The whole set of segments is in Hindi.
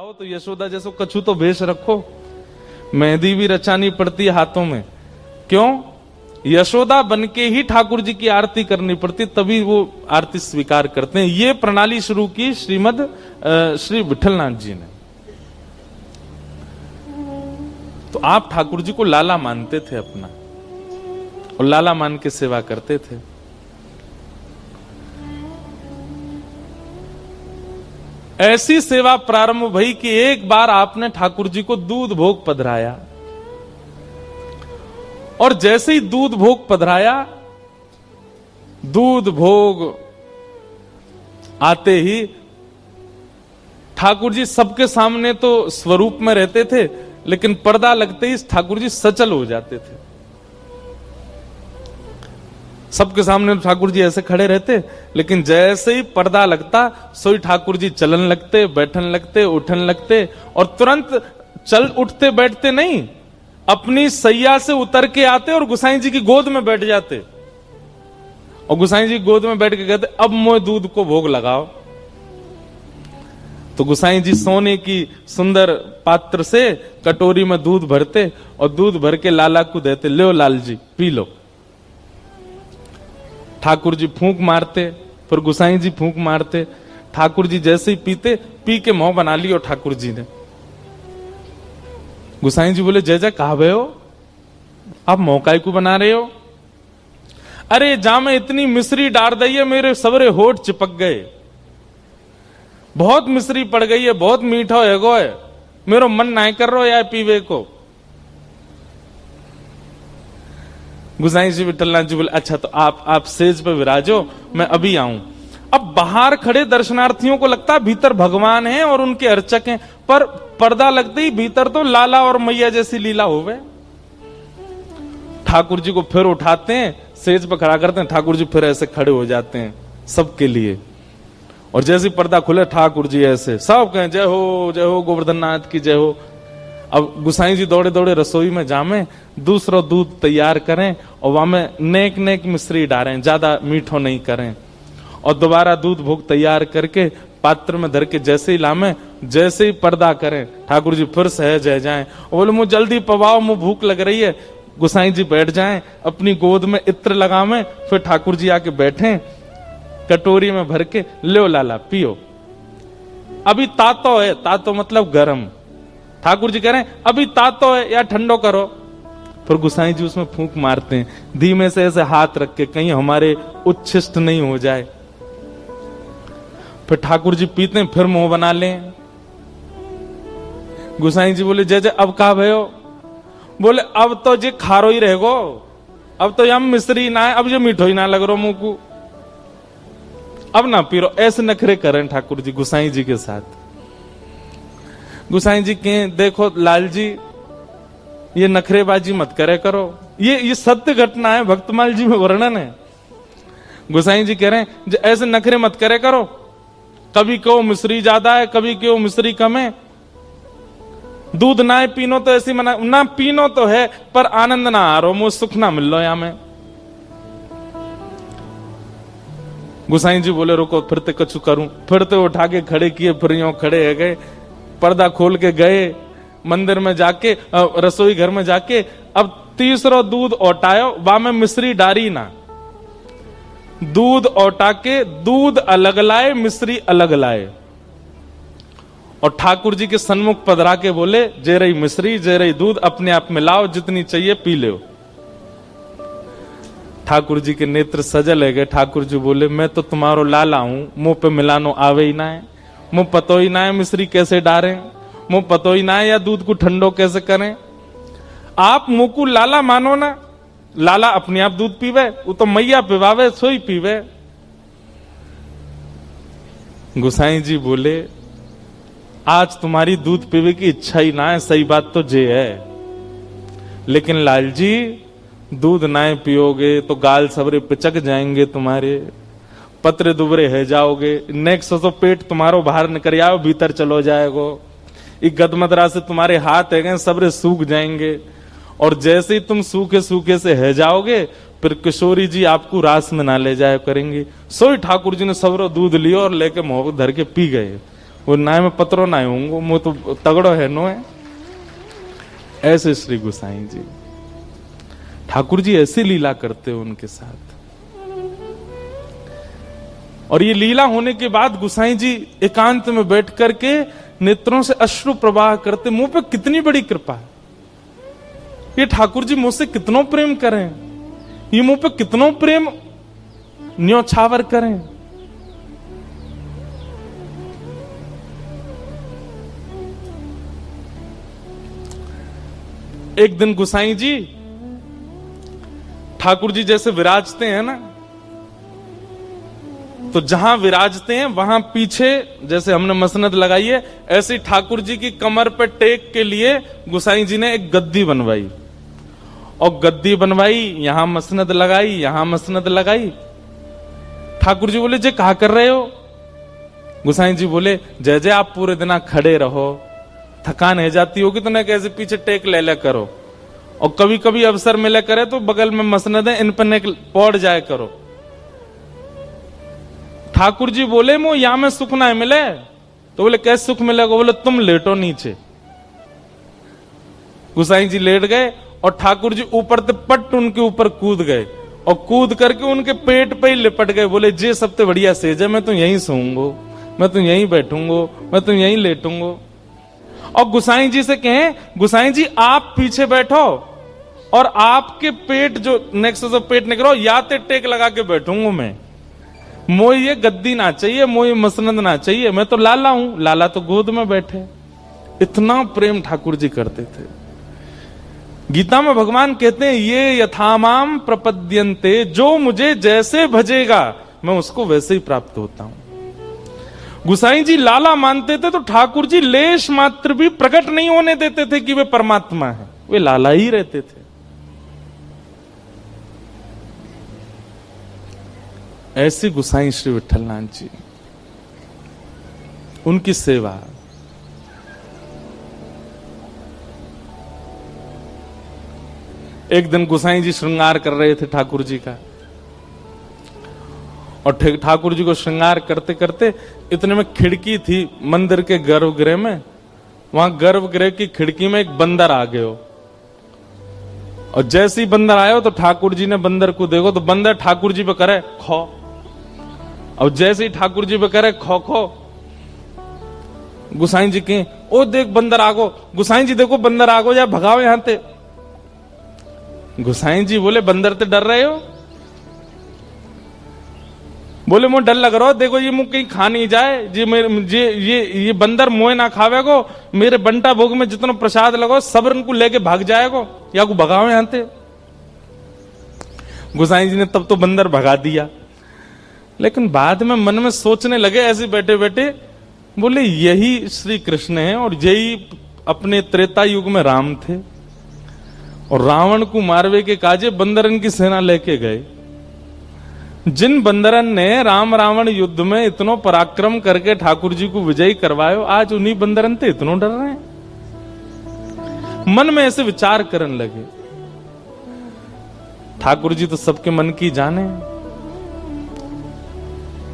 चाहो तो यशोदा जैसो कछु तो भेष रखो। मेहंदी भी रचानी पड़ती हाथों में। क्यों? यशोदा बन के ही ठाकुर जी की आरती करनी पड़ती, तभी वो आरती स्वीकार करते हैं। ये प्रणाली शुरू की श्रीमद श्री विठलनाथ जी ने। तो आप ठाकुर जी को लाला मानते थे अपना, और लाला मान के सेवा करते थे। ऐसी सेवा प्रारंभ भई कि एक बार आपने ठाकुर जी को दूध भोग पधराया। और जैसे ही दूध भोग पधराया, दूध भोग आते ही ठाकुर जी सबके सामने तो स्वरूप में रहते थे, लेकिन पर्दा लगते ही ठाकुर जी सचल हो जाते थे। सबके सामने ठाकुर जी ऐसे खड़े रहते, लेकिन जैसे ही पर्दा लगता, सोई ठाकुर जी चलन लगते, बैठन लगते, उठन लगते, और तुरंत चल उठते बैठते नहीं, अपनी सैया से उतर के आते और गुसाई जी की गोद में बैठ जाते। और गुसाई जी गोद में बैठ के कहते, अब मोए दूध को भोग लगाओ। तो गुसाई जी सोने की सुंदर पात्र से कटोरी में दूध भरते और दूध भर के लाला को देते, लो लाल जी, पी लो। ठाकुर जी फूंक मारते, फिर गुसाई जी फूंक मारते ठाकुर जी जैसे ही पीते, पी के मोह बना लियो ठाकुर जी ने। गुसाई जी बोले, जय जय, कहा हो? आप मौका को बना रहे हो? अरे, जा में इतनी मिश्री डाल दई है, मेरे सवरे होठ चिपक गए। बहुत मिश्री पड़ गई है, बहुत मीठा है गो है। मेरा मन ना कर रहा यार पीवे को। गुसाई जी विठलनाथ जी बोले अच्छा तो आप आप सेज पे विराजो, मैं अभी आऊँ। अब बाहर खड़े दर्शनार्थियों को लगता भीतर भगवान है और उनके अर्चक हैं, पर पर्दा लगते ही भीतर तो लाला और मैया जैसी लीला हो गए। ठाकुर जी को फिर उठाते हैं सेज पर खड़ा करते हैं, ठाकुर जी फिर ऐसे खड़े हो जाते हैं, सबके लिए। और जैसे पर्दा खुले, ठाकुर जी ऐसे, सब कहें, जय हो जय हो गोवर्धन नाथ की जय हो। अब गुसाई जी दौड़े दौड़े रसोई में जामे, दूसरा दूध तैयार करें और वहाँ में नेक नेक मिश्री डालें ज़्यादा मीठो नहीं करें। और दोबारा दूध भोग तैयार करके पात्र में धर के जैसे ही लामे, जैसे ही पर्दा करें, ठाकुर जी फिर सहज है जाए। बोले, मुझे जल्दी पवाओ मुझे भूख लग रही है। गुसाई जी बैठ जाए, अपनी गोद में इत्र लगावे फिर ठाकुर जी आके बैठे, कटोरी में भर के, लो लाला, पियो। अभी तातो है, तातो मतलब गर्म। ठाकुर जी कह रहे हैं, अभी तातो है या ठंडो करो। फिर गुसाई जी उसमें फूंक मारते हैं, धीमे से ऐसे हाथ रख के कहीं हमारे उच्छिष्ट नहीं हो जाए। फिर ठाकुर जी पीते हैं, फिर मुँह बना लें। गुसाई जी बोले, जय जय, अब कहा भयो बोले, अब तो जी खारो ही रहेगो अब तो यम मिश्री ना है, अब जो मीठो ही ना लग रो मुँह को। अब ना पी रो ऐसे नखरे करें ठाकुर जी, गुसाई जी के साथ। गुसाई जी के देखो, लाल जी, ये नखरेबाजी मत करे करो। ये ये सत्य घटना है, भक्तमाल जी में वर्णन है। गुसाई जी कह रहे हैं ऐसे नखरे मत करे करो। कभी क्यों मिश्री ज़्यादा है, कभी क्यों मिश्री कम है। दूध ना पीनो तो ऐसी मना, ना पीनो तो है, पर आनंद ना आ रहा मुझे सुख ना मिल लो यहाँ में। गुसाई जी बोले, रुको, फिर तो कछु करूँ। फिर तो उठा के खड़े किए, फिर यो खड़े है गए। पर्दा खोल के गए, मंदिर में जाके रसोई घर में जाके, अब तीसरो दूध ओटायो बा में मिश्री डारी ना। दूध ओटा के दूध अलग लाए मिश्री अलग लाए। और ठाकुर जी के सन्मुख पधरा के बोले, जे रही मिश्री जे रही दूध, अपने आप में लाओ, जितनी चाहिए पी लो ठाकुर जी के नेत्र सजल है गए। ठाकुर जी बोले, मैं तो तुम्हारो लाला हूँ, मुँह पे मिलानो आवे ही ना है। मुँह पतो ही ना मिश्री कैसे डारे? मुँह पतो ही ना या दूध को ठंडो कैसे करें? आप मुँह को लाला मानो ना, लाला अपने आप दूध पीवे, वो तो मैया पिवावे, सोई पीवे। गुसाई जी बोले, आज तुम्हारी दूध पीवे की इच्छा ही ना है, सही बात तो जे है। लेकिन लाल जी, दूध ना पियोगे तो गाल सबरे पिचक जाएँगे तुम्हारे। पत्र दुबरे है, जाओगे। नेक्स्ट तो पेट तुम्हारो बाहर निकल आओ भीतर चलो जाएगो। एक गदमदरा से तुम्हारे हाथ है सबरे सूख जाएँगे। और जैसे ही तुम सूखे सूखे से है जाओगे, फिर किशोरी जी आपको रास में ना ले जाया करेंगे। सोई ठाकुर जी ने सबरो दूध लियो और लेके मोह धर के पी गए। वो नाय में पत्रो ना होंगे वो तो तगड़ो है, नो है? ऐसे श्री गुसाई जी। ठाकुर जी, ऐसी लीला करते उनके साथ। और ये लीला होने के बाद गुसाई जी एकांत में बैठ करके नेत्रों से अश्रु प्रवाह करते, मुँह पे कितनी बड़ी कृपा है। ये ठाकुर जी मुझसे कितनों प्रेम करें, ये मुँह पे कितनों प्रेम न्योछावर करें। एक दिन गुसाई जी ठाकुर जी जैसे विराजते हैं ना तो जहाँ विराजते हैं, वहाँ पीछे, जैसे हमने मसनद लगाई है, ऐसी ठाकुर जी की कमर पे टेक के लिए गुसाई जी ने एक गद्दी बनवाई। और गद्दी बनवाई, यहाँ मसनद लगाई, यहाँ मसनद लगाई। ठाकुर जी बोले, जे कहा कर रहे हो? गुसाई जी बोले, जय जय, आप पूरे दिन खड़े रहो। थकान है जाती होगी तो ना कैसे पीछे टेक ले ले करो। और कभी कभी अवसर मिले करे तो बगल में मसनद है इन पर पौड़ जाए करो। ठाकुर जी बोले मो या में सुख ना मिले? तो बोले, कैसे सुख मिलेगा? बोले, तुम लेटो नीचे। गुसाई जी लेट गए और ठाकुर जी ऊपर से पट उनके ऊपर कूद गए और कूद करके उनके पेट पे ही लिपट गए। बोले, जे सबसे बढ़िया सेज है, मैं तो यहीं सोऊंगो, मैं तो यहीं बैठूंगो, मैं तो यहीं लेटूंगो। और गुसाई जी से कहें, गुसाई जी, आप पीछे बैठो और आपके पेट जो नेक्स्ट पेट निकलो, या तो टेक लगा के बैठूँगा मैं। मोई ये गद्दी ना चाहिए, मोई मसनद ना चाहिए। मैं तो लाला हूँ। लाला तो गोद में बैठे। इतना प्रेम ठाकुर जी करते थे। गीता में भगवान कहते हैं, ये यथामाम प्रपद्यंते जो मुझे जैसे भजेगा, मैं उसको वैसे ही प्राप्त होता हूँ। गुसाई जी लाला मानते थे तो ठाकुर जी लेश मात्र भी प्रकट नहीं होने देते थे कि वे परमात्मा है। वे लाला ही रहते थे। ऐसे गुसाई श्री विठलनाथ जी, उनकी सेवा, एक दिन गुसाई जी श्रृंगार कर रहे थे ठाकुर जी का। और ठाकुर जी को श्रृंगार करते करते इतने में खिड़की थी मंदिर के गर्भगृह में, वहाँ गर्भगृह की खिड़की में एक बंदर आ गए और जैसे ही बंदर आयो तो ठाकुर जी ने बंदर को देखो तो बंदर ठाकुर जी पे करे, खो। और जैसे ही ठाकुर जी पे करे, खो खो। गुसाई जी के ओ देख बंदर आगो, गुसाई जी देखो बंदर आगो या भगाओ यहाँ ते। गुसाई जी बोले, बंदर ते डर रहे हो? बोले मुझे डर लग रहा हो, देखो ये मुँह कहीं खा नहीं जाए, जी मेरे ये ये ये बंदर मोए ना खावे को मेरे बंटा भोग में जितना प्रसाद लगो, सब उनको लेके भाग जाएगो, या को भगाओ यहाँ थे गुसाई जी ने तब तो बंदर भगा दिया। लेकिन बाद में मन में सोचने लगे ऐसे बैठे बैठे, बोले, यही श्री कृष्ण है और यही अपने त्रेता युग में राम थे और रावण को मारवे के काजे बंदरन की सेना लेके गए। जिन बंदरन ने राम रावण युद्ध में इतनो पराक्रम करके ठाकुर जी को विजयी करवायो, आज उन्हीं बंदरन थे इतनो डर रहे हैं। मन में ऐसे विचार करने लगे। ठाकुर जी तो सबके मन की जाने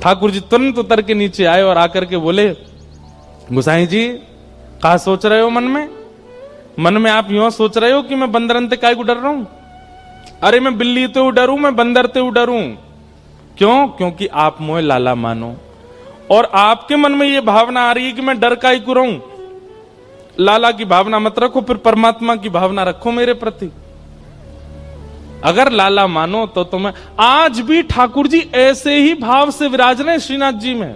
ठाकुर जी तुरंत उतर के नीचे आए और आकर के बोले, गुसाई जी कहा सोच रहे हो मन में? मन में आप यूँ सोच रहे हो कि मैं बंदरन ते काय को डर रहा हूँ? अरे मैं बिल्ली तो डरू, मैं बंदर ते डरू। क्यों? क्योंकि आप मोह लाला मानो। और आपके मन में यह भावना आ रही है कि मैं डर का ही रहूँ? लाला की भावना मत रखो, फिर परमात्मा की भावना रखो मेरे प्रति। अगर लाला मानो तो तुम्हें आज भी ठाकुर जी ऐसे ही भाव से विराज रहे श्रीनाथ जी में।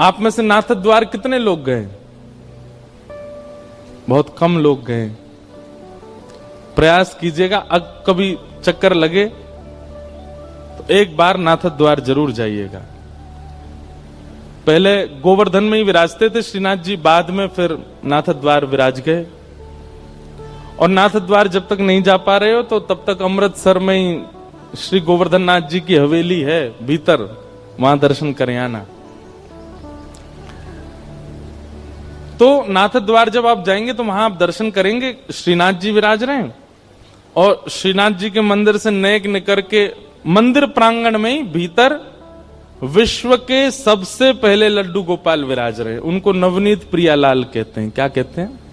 आप में से नाथ द्वार कितने लोग गए? बहुत कम लोग गए। प्रयास कीजिएगा अब कभी चक्कर लगे तो एक बार नाथ द्वार ज़रूर जाइएगा। पहले गोवर्धन में ही विराजते थे, श्रीनाथ जी बाद में फिर नाथ द्वार विराज गए। और नाथ द्वार जब तक नहीं जा पा रहे हो तो तब तक अमृतसर में ही श्री गोवर्धन नाथ जी की हवेली है, भीतर वहाँ दर्शन करें आना। तो नाथ द्वार जब आप जाएँगे तो वहाँ आप दर्शन करेंगे, श्रीनाथ जी विराज रहे हैं। और श्रीनाथ जी के मंदिर से नेक निकर के मंदिर प्रांगण में ही भीतर विश्व के सबसे पहले लड्डू गोपाल विराज रहे उनको नवनीत प्रियालाल कहते हैं। क्या कहते हैं?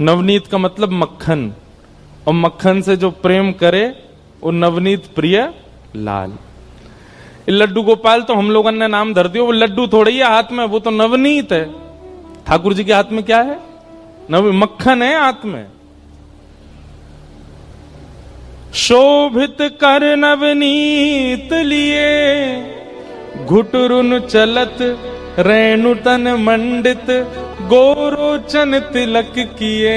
नवनीत का मतलब मक्खन। और मक्खन से जो प्रेम करे, वो नवनीत प्रिय लाल। लड्डू गोपाल तो हम लोगों ने नाम धर दिया, वो लड्डू थोड़ी है हाथ में, वो तो नवनीत है। ठाकुर जी के हाथ में क्या है? नव मक्खन है हाथ में। शोभित कर नवनीत लिए, घुटरुन चलत, रेणुतन मंडित गोरोचन तिलक किए,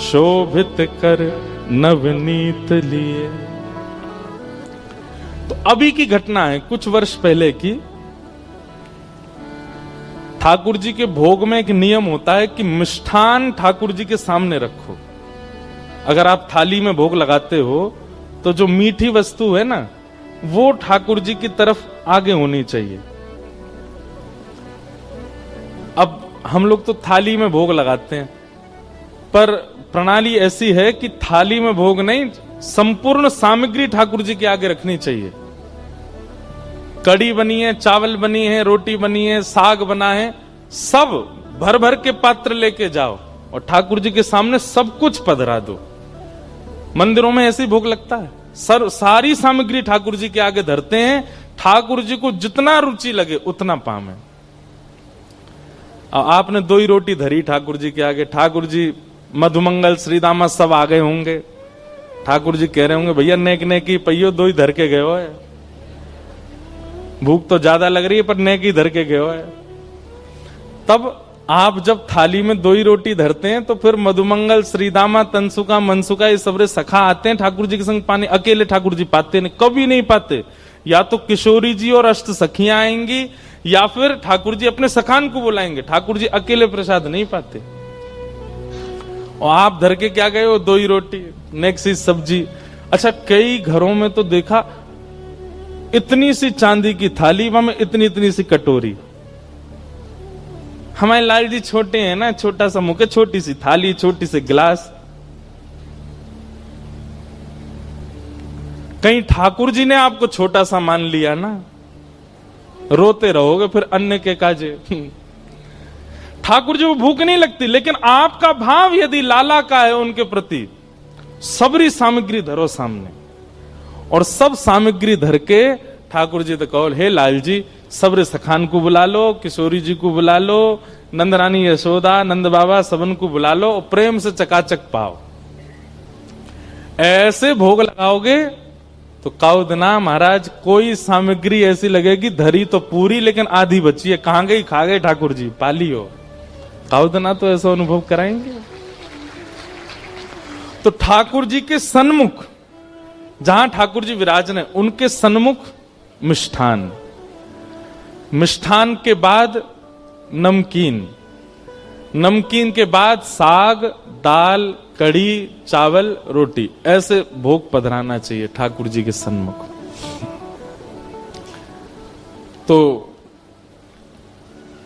शोभित कर नवनीत लिए। तो अभी की घटना है, कुछ वर्ष पहले की। ठाकुर जी के भोग में एक नियम होता है कि मिष्ठान ठाकुर जी के सामने रखो। अगर आप थाली में भोग लगाते हो तो जो मीठी वस्तु है ना, वो ठाकुर जी की तरफ़ आगे होनी चाहिए। अब हम लोग तो थाली में भोग लगाते हैं। पर प्रणाली ऐसी है कि थाली में भोग नहीं, संपूर्ण सामग्री ठाकुर जी के आगे रखनी चाहिए। कड़ी बनी है, चावल बनी है, रोटी बनी है, साग बना है, सब भर भर के पात्र लेके जाओ और ठाकुर जी के सामने सब कुछ पधरा दो। मंदिरों में ऐसी भोग लगता है। सर, सारी सामग्री ठाकुर जी के आगे धरते हैं। ठाकुर जी को जितना रुचि लगे, उतना पामे आपने दो ही रोटी धरी ठाकुर जी के आगे। ठाकुर जी मधुमंगल श्रीदामा सब आ गए होंगे। ठाकुर जी कह रहे होंगे, भैया नेक नेकी पहियो दो ही धर के गए हो भूख तो ज़्यादा लग रही है, पर नेक ही धर के गए हो तब आप जब थाली में दो ही रोटी धरते हैं तो फिर मधुमंगल, श्रीदामा, तनसुका, मनसुका, ये सबरे सखा आते हैं ठाकुर जी के संग पानी। अकेले ठाकुर जी पाते नहीं, कभी नहीं पाते। या तो किशोरी जी और अष्ट सखियाँ आएँगी या फिर ठाकुर जी अपने सखान को बुलाएँगे। ठाकुर जी अकेले प्रसाद नहीं पाते। और आप धर के क्या गए हो? दो ही रोटी नेक्स्ट सब्ज़ी। अच्छा कई घरों में तो देखा, इतनी सी चांदी की थाली, वहाँ इतनी इतनी सी कटोरी। हमारे लाल जी छोटे हैं ना, छोटा सा मुख छोटी सी थाली, छोटी सी गिलास। कहीं ठाकुर जी ने आपको छोटा सा मान लिया ना? रोते रहोगे, फिर अन्य के काजे। ठाकुर जी को भूख नहीं लगती, लेकिन आपका भाव यदि लाला का है उनके प्रति, सबरी सामग्री धरो सामने। और सब सामग्री धर के ठाकुर जी तो कहो, हे लाल जी, सब्र सखान को बुला लो, किशोरी जी को बुला लो, नंदरानी यशोदा, नंद बाबा सबन को बुला लो, और प्रेम से चकाचक पाओ। ऐसे भोग लगाओगे तो काउदना महाराज, कोई सामग्री ऐसी लगेगी, धरी तो पूरी, लेकिन आधी बची है। कहाँ गई? खा गए ठाकुर जी, पाली हो। काउदना तो ऐसा अनुभव कराएँगे? तो ठाकुर जी के सन्मुख, जहाँ ठाकुर जी विराजने उनके सन्मुख मिष्ठान। मिष्ठान के बाद नमकीन। नमकीन के बाद साग, दाल कड़ी चावल, रोटी। ऐसे भोग पधराना चाहिए ठाकुर जी के सन्मुख। तो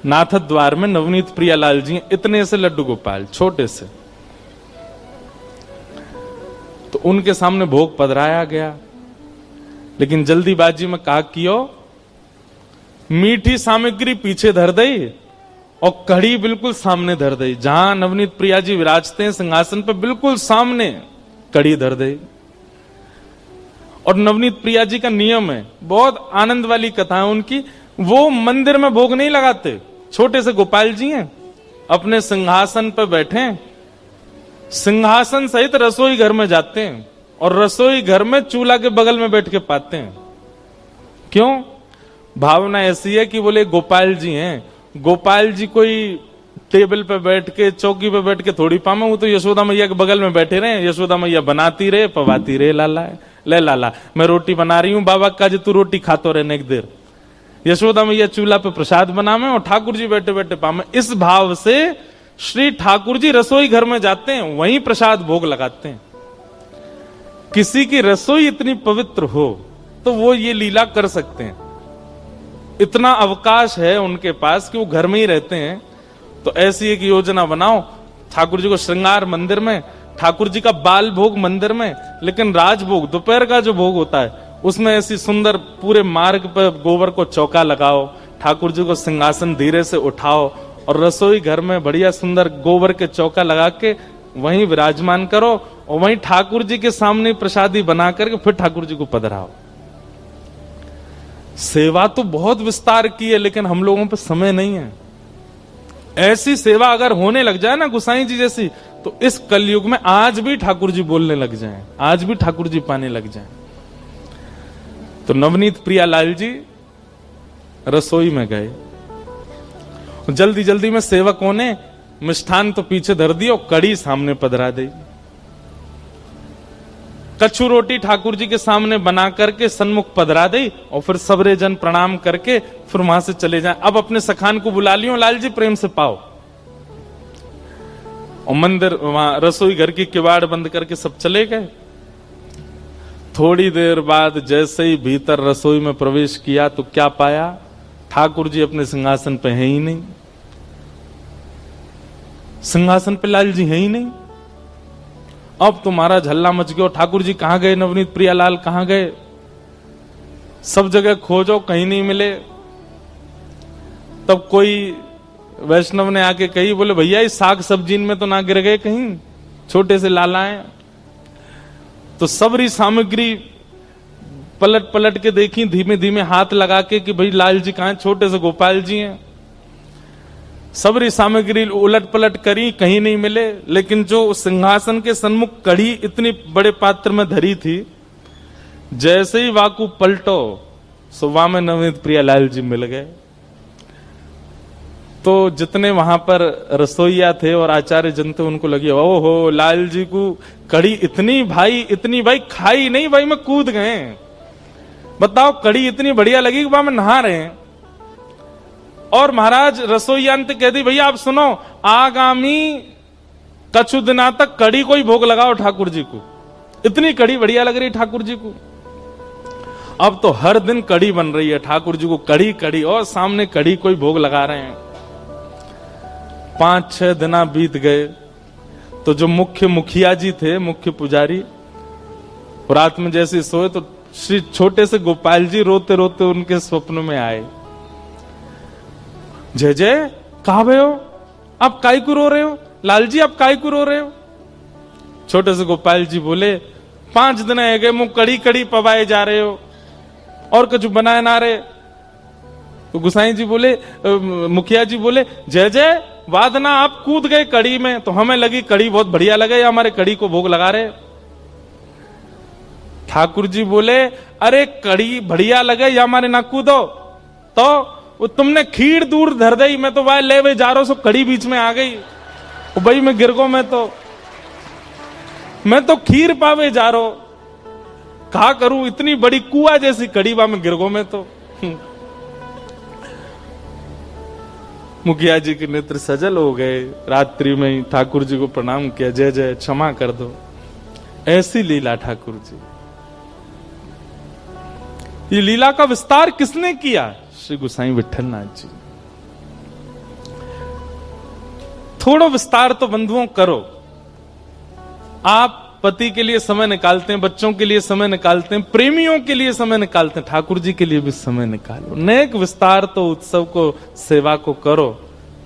नाथ द्वार में नवनीत प्रियालाल जी इतने से लड्डू गोपाल, छोटे से। तो उनके सामने भोग पधराया गया। लेकिन जल्दीबाजी में कहा, कियो, मीठी सामग्री पीछे धर दई और कड़ी बिल्कुल सामने धर दई जहाँ नवनीत प्रिया जी विराजते हैं सिंहासन पर, बिल्कुल सामने कड़ी धर दई और नवनीत प्रिया जी का नियम है, बहुत आनंद वाली कथा है उनकी, वो मंदिर में भोग नहीं लगाते। छोटे से गोपाल जी हैं, अपने सिंहासन पर बैठे सिंहासन सहित रसोई घर में जाते हैं और रसोई घर में चूल्हा के बगल में बैठ के पाते हैं। क्यों? भावना ऐसी है कि बोले, गोपाल जी हैं गोपाल जी कोई टेबल पे बैठ के, चौकी पे बैठ के थोड़ी पामे। वो तो यशोदा मैया के बगल में बैठे रहे। यशोदा मैया बनाती रहे, पवाती रहे, लाला, ले लाला, मैं रोटी बना रही हूँ, बाबा का जी तू रोटी खातो रहे एक देर। यशोदा मैया चूल्हा पे प्रसाद बना बनावे और ठाकुर जी बैठे बैठे पामे। इस भाव से श्री ठाकुर जी रसोई घर में जाते हैं, वहीं प्रसाद भोग लगाते हैं। किसी की रसोई इतनी पवित्र हो तो वो ये लीला कर सकते हैं। इतना अवकाश है उनके पास कि वो घर में ही रहते हैं। तो ऐसी एक योजना बनाओ, ठाकुर जी को श्रृंगार मंदिर में, ठाकुर जी का बाल भोग मंदिर में, लेकिन राजभोग, दोपहर का जो भोग होता है, उसमें ऐसी सुंदर पूरे मार्ग पर गोबर को चौका लगाओ, ठाकुर जी को सिंहासन धीरे से उठाओ और रसोई घर में बढ़िया सुंदर गोबर के चौका लगा के वहीं विराजमान करो और वहीं ठाकुर जी के सामने प्रसादी बना करके फिर ठाकुर जी को पधराओ। सेवा तो बहुत विस्तार की है लेकिन हम लोगों पे समय नहीं है। ऐसी सेवा अगर होने लग जाए ना गुसाई जी जैसी तो इस कलयुग में आज भी ठाकुर जी बोलने लग जाएँ, आज भी ठाकुर जी पाने लग जाएँ। तो नवनीत प्रिया लाल जी रसोई में गए। जल्दी जल्दी में सेवकों ने मिष्ठान तो पीछे धर दिया और कड़ी सामने पधरा दी। कच्छु रोटी ठाकुर जी के सामने बना करके सन्मुख पधरा दी और फिर सबरे जन प्रणाम करके फिर वहाँ से चले जाए। अब अपने सखान को बुला लियो, लाल जी, प्रेम से पाओ। और मंदिर, वहाँ रसोई घर की किवाड़ बंद करके सब चले गए। थोड़ी देर बाद जैसे ही भीतर रसोई में प्रवेश किया तो क्या पाया? ठाकुर जी अपने सिंहासन पे है ही नहीं। सिंहासन पे लाल जी है ही नहीं। अब तुम्हारा झल्ला मच गया ठाकुर जी कहाँ गए? नवनीत प्रियालाल कहाँ गए? सब जगह खोजो, कहीं नहीं मिले। तब कोई वैष्णव ने आके कही, बोले, भैया, इस साग सब्ज़ी में तो ना गिर गए कहीं? छोटे से लालाएँ तो सबरी सामग्री पलट पलट के देखी धीमे धीमे हाथ लगा के कि, भाई, लाल जी कहा छोटे से गोपाल जी हैं। सबरी सामग्री उलट पलट करी, कहीं नहीं मिले, लेकिन जो सिंहासन के सन्मुख कड़ी इतनी बड़े पात्र में धरी थी, जैसे ही वाकू पलटो सुबह में नवनीत प्रिया लाल जी मिल गए। तो जितने वहाँ पर रसोईया थे और आचार्य जन थे, उनको लगी ओ हो लाल जी को कड़ी इतनी भाई इतनी भाई खाई नहीं, भाई मैं कूद गए। बताओ कड़ी इतनी बढ़िया लगी कि वहाँ में नहा रहे हैं। और महाराज रसोईयांत कह दी भैया, आप सुनो, आगामी कछु दिना तक कड़ी को ही भोग लगाओ ठाकुर जी को। इतनी कड़ी बढ़िया लग रही ठाकुर जी को। अब तो हर दिन कड़ी बन रही है ठाकुर जी को, कड़ी कड़ी, और सामने कड़ी कोई भोग लगा रहे हैं। पाँच छह दिना बीत गए तो जो मुख्य मुखिया जी थे, मुख्य पुजारी रात में जैसे सोए तो श्री छोटे से गोपाल जी रोते रोते उनके स्वप्न में आए। जय जय, कहा भे हो? आप काय को रो रहे हो? लाल जी आप काय को रो रहे हो? छोटे से गोपाल जी बोले, पाँच दिन है, गए मुँह कड़ी कड़ी पवाए जा रहे हो। और कुछ बनाए ना रहे। तो गुसाई जी बोले मुखिया जी बोले, जय जय, वादना, आप कूद गए कड़ी में। तो हमें लगी कड़ी बहुत बढ़िया लगे, हमारे कड़ी को भोग लगा रहे। ठाकुर जी बोले, अरे कड़ी बढ़िया लगे, या हमारे ना कूदो? तो वो तुमने खीर दूर धर दई मैं तो वह ले जा रहा सो कड़ी बीच में आ गई। भाई, मैं गिर गो मैं तो मैं तो खीर पावे जा रो कहा करूँ, इतनी बड़ी कुआ जैसी कड़ी बा में गिर गो मैं तो। मुखिया जी के नेत्र सजल हो गए। रात्रि में ही ठाकुर जी को प्रणाम किया, जय जय, क्षमा कर दो। ऐसी लीला ठाकुर जी। ये लीला का विस्तार किसने किया? श्री गुसाई विठल नाथ जी। थोड़ा विस्तार तो बंधुओं करो। आप पति के लिए समय निकालते हैं, बच्चों के लिए समय निकालते हैं, प्रेमियों के लिए समय निकालते हैं, ठाकुर जी के लिए भी समय निकालो। नेक विस्तार तो उत्सव को, सेवा को करो,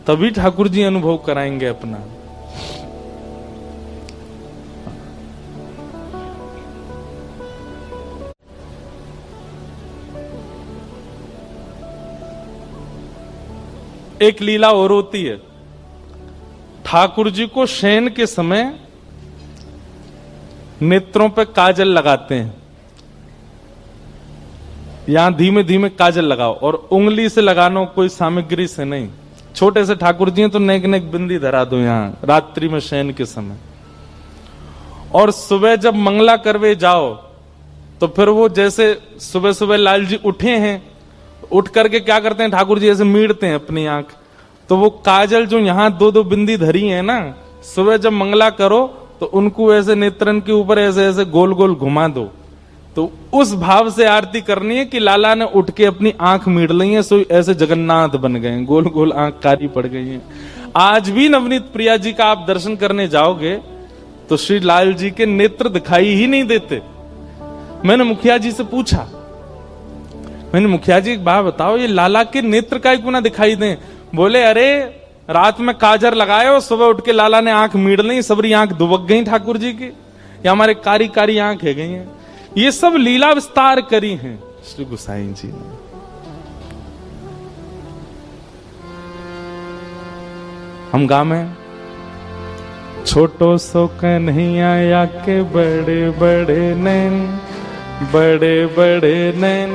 तभी ठाकुर जी अनुभव कराएँगे अपना। एक लीला और होती है। ठाकुर जी को शयन के समय नेत्रों पे काजल लगाते हैं। यहाँ धीमे धीमे काजल लगाओ और उंगली से लगाना कोई सामग्री से नहीं। छोटे से ठाकुर जी हैं तो नेक नेक बिंदी धरा दो यहाँ, रात्रि में शयन के समय। और सुबह जब मंगला करवे जाओ तो फिर वो जैसे सुबह सुबह लाल जी उठे हैं उठ करके क्या करते हैं? ठाकुर जी ऐसे मीड़ते हैं अपनी आँख। तो वो काजल जो यहाँ दो दो बिंदी धरी है ना, सुबह जब मंगला करो तो उनको ऐसे नेत्रन के ऊपर ऐसे ऐसे गोल गोल घुमा दो। तो उस भाव से आरती करनी है कि लाला ने उठ के अपनी आँख मीड़ ली है, सो ऐसे जगन्नाथ बन गए गोल गोल आँख कारी पड़ गई है। आज भी नवनीत प्रिया जी का आप दर्शन करने जाओगे तो श्री लाल जी के नेत्र दिखाई ही नहीं देते। मैंने मुखिया जी से पूछा मैंने मुखिया जी एक बात बताओ ये लाला के नेत्र का ही गुना दिखाई दे। बोले अरे रात में काजर लगाए और सुबह उठ के लाला ने आँख मीड़ ली सबरी आँख दुबक गई ठाकुर जी की या हमारे कारी कारी आँख है गई हैं। ये सब लीला विस्तार करी है। श्री गुसाई जी ने। हम गा में छोटो सो कन्हैया या के बड़े बड़े नैन बड़े बड़े नैन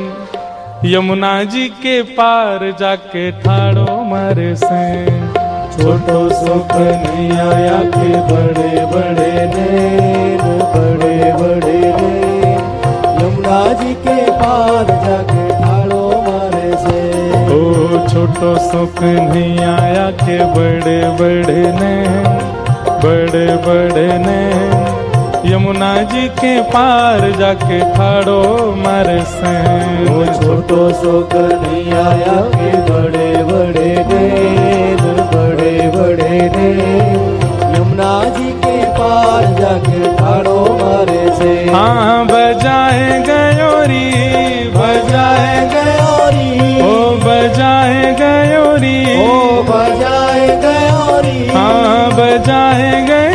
यमुना जी के पार जाके ठाड़ो मरे से। छोटो सुख नहीं आया के बड़े बड़े नैन बड़े बड़े नैन यमुना जी के पार जाके ठाड़ो मारे से। ओ छोटो सुख नहीं आया के बड़े बड़े ने बड़े बड़े नैन यमुना जी के पार जाके ठाड़ो मरे से छोटो सो कन्हैया के बड़े बड़े नैन बड़े बड़े नैन यमुना जी के पार जाके ठाड़ो मारे से हाँ बजाए गयोरी बजाए गयोरी। ओ बजाए गयोरी। ओ बजाए गयोरी। हाँ बजाए गयोरी।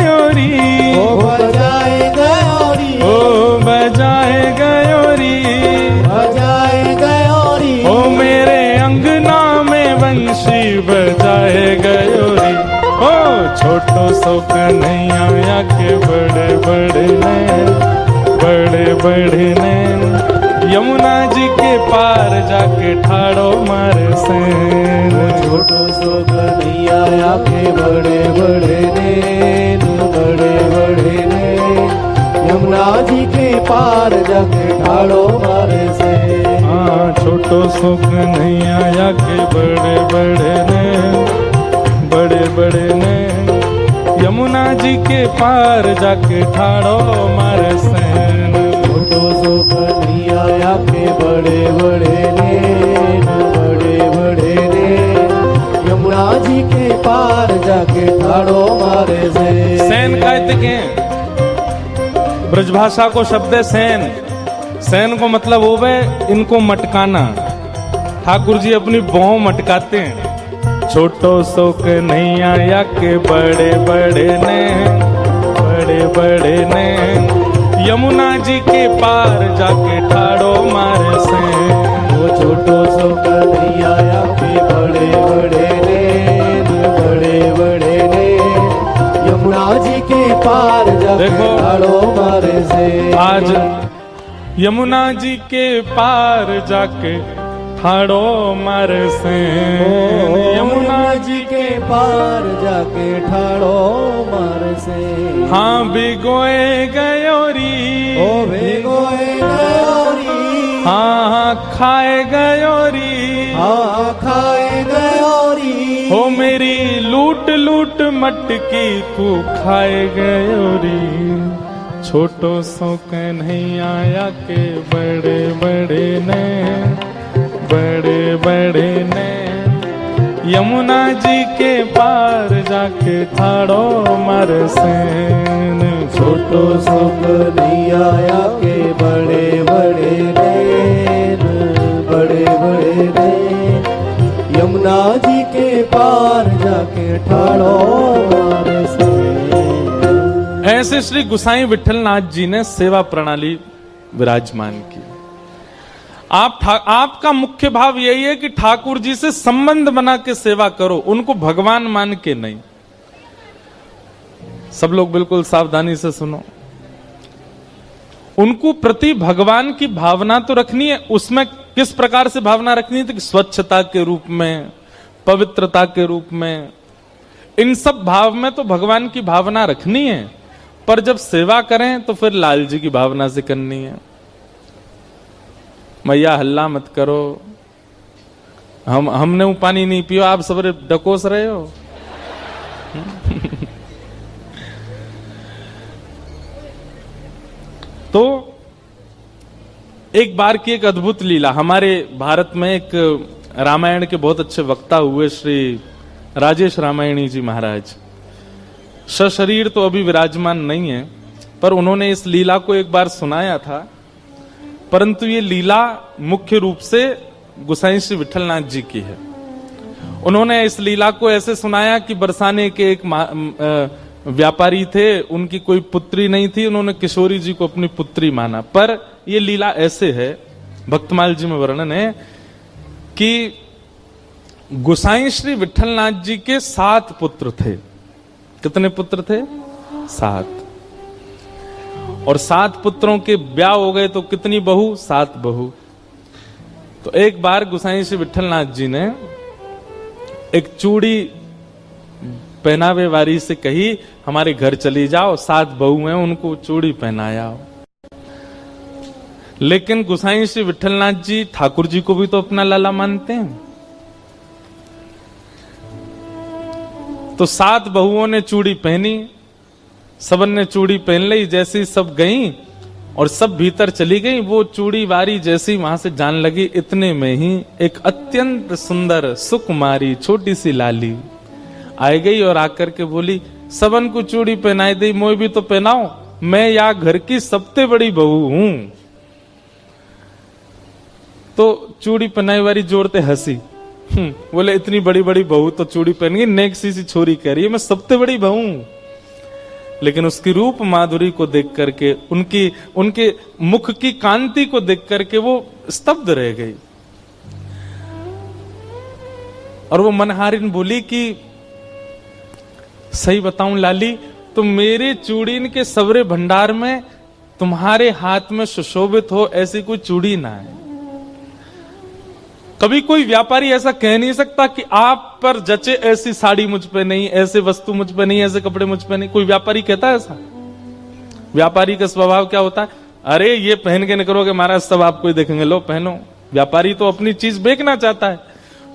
छोटो सो कन्हैया या के बड़े बड़े नैन बड़े बड़े नैन। यमुना जी के पार जाके ठाड़ो मारे सेन। छोटो सो कन्हैया या के बड़े बड़े नैन बड़े बड़े नैन। यमुना जी के पार जाके ठाड़ो मारे से हाँ छोटो सो नहीं आया के बड़े बड़े नैन। यमुना जी के पार जाके ठाड़ो मारे सेन। छोटो सो कन्हैया या के बड़े बड़े नैन बड़े बड़े नैन यमुना जी के पार जाके ढाड़ो मारे से सैन कहते के ब्रजभाषा को शब्द है सैन। सैन को मतलब हो गए इनको मटकाना। ठाकुर जी अपनी बहु मटकाते हैं। छोटो सो कन्हैया या के बड़े बड़े ने बड़े बड़े ने। यमुना जी के पार जाके ठाड़ो मारे से। वो छोटो सो कन्हैया या के बड़े बड़े ने बड़े बड़े ने। यमुना जी के पार जाके। ढाड़ो मारे से। आज यमुना जी के पार जाके ठाड़ो मर से। यमुना जी के पार जाके ठाड़ो मर से। हाँ बिगोए गयोरी ओ भेगोए गयोरी हाँ हाँ खाए गयोरी हाँ खाए गयोरी हो मेरी लूट लूट मटकी को खाए गयोरी छोटो सो कन्हैया के बड़े बड़े ने। बड़े बड़े ने यमुना जी के पार जाके ठाड़ो मर सेन। छोटो सुख दिया के बड़े बड़े नैन बड़े बड़े नैन। यमुना जी के पार जाके ठाड़ो मार से ऐसे श्री गुसाई विठलनाथ जी ने सेवा प्रणाली विराजमान की। आप आपका मुख्य भाव यही है कि ठाकुर जी से संबंध बना के सेवा करो, उनको भगवान मान के नहीं। सब लोग बिल्कुल सावधानी से सुनो। उनको प्रति भगवान की भावना तो रखनी है, उसमें किस प्रकार से भावना रखनी है स्वच्छता के रूप में, पवित्रता के रूप में। इन सब भाव में तो भगवान की भावना रखनी है, पर जब सेवा करें तो फिर लाल जी की भावना से करनी है। मैया हल्ला मत करो। हम, हमने वो पानी नहीं पियो, आप सब डकोस रहे हो। तो एक बार की एक अद्भुत लीला। हमारे भारत में एक रामायण के बहुत अच्छे वक्ता हुए श्री राजेश रामायणी जी महाराज। सशरीर तो अभी विराजमान नहीं है, पर उन्होंने इस लीला को एक बार सुनाया था। परंतु ये लीला मुख्य रूप से गुसाई श्री विठलनाथ जी की है। उन्होंने इस लीला को ऐसे सुनाया कि बरसाने के एक व्यापारी थे, उनकी कोई पुत्री नहीं थी, उन्होंने किशोरी जी को अपनी पुत्री माना। पर यह लीला ऐसे है, भक्तमाल जी में वर्णन है, कि गुसाई श्री विठलनाथ जी के सात पुत्र थे। कितने पुत्र थे? सात। और सात पुत्रों के ब्याह हो गए तो कितनी बहू? सात बहू। तो एक बार गुसाई श्री विठलनाथ जी ने एक चूड़ी पहनावे वारी से कही, हमारे घर चली जाओ, सात बहू हैं, उनको चूड़ी पहनाया लेकिन गुसाई श्री विठलनाथ जी ठाकुर जी को भी तो अपना लाला मानते हैं। तो सात बहुओं ने चूड़ी पहनी सबन ने चूड़ी पहन ली जैसी सब गई और सब भीतर चली गई वो चूड़ी वारी जैसी वहाँ से जान लगी इतने में ही एक अत्यंत सुंदर सुकुमारी छोटी सी लाली आई गई और आकर के बोली सबन को चूड़ी पहनाई दी मोई भी तो पहनाओ मैं या घर की सबसे बड़ी बहू हूँ। तो चूड़ी पहनाई वाली जोड़ते हँसी। हम्म, बोले इतनी बड़ी बड़ी बहू तो चूड़ी पहन गई नेक्स्ट सी छोरी कह रही है मैं सबसे बड़ी बहू लेकिन उसकी रूप माधुरी को देख करके, उनकी, उनके मुख की कांति को देख करके वो स्तब्ध रह गई। और वो मनहारिन बोली कि, सही बताऊँ लाली तो मेरे चूड़ीन के सवरे भंडार में तुम्हारे हाथ में सुशोभित हो ऐसी कोई चूड़ी ना है। कभी कोई व्यापारी ऐसा कह नहीं सकता कि आप पर जचे ऐसी साड़ी मुझ पे नहीं, ऐसे वस्तु मुझ पे नहीं, ऐसे कपड़े मुझ पे नहीं। कोई व्यापारी कहता है ऐसा? व्यापारी का स्वभाव क्या होता है? अरे, ये पहन के निकलोगे महाराज, सब आपको ही देखेंगे। लो, पहनो। व्यापारी तो अपनी चीज़ बेचना चाहता है।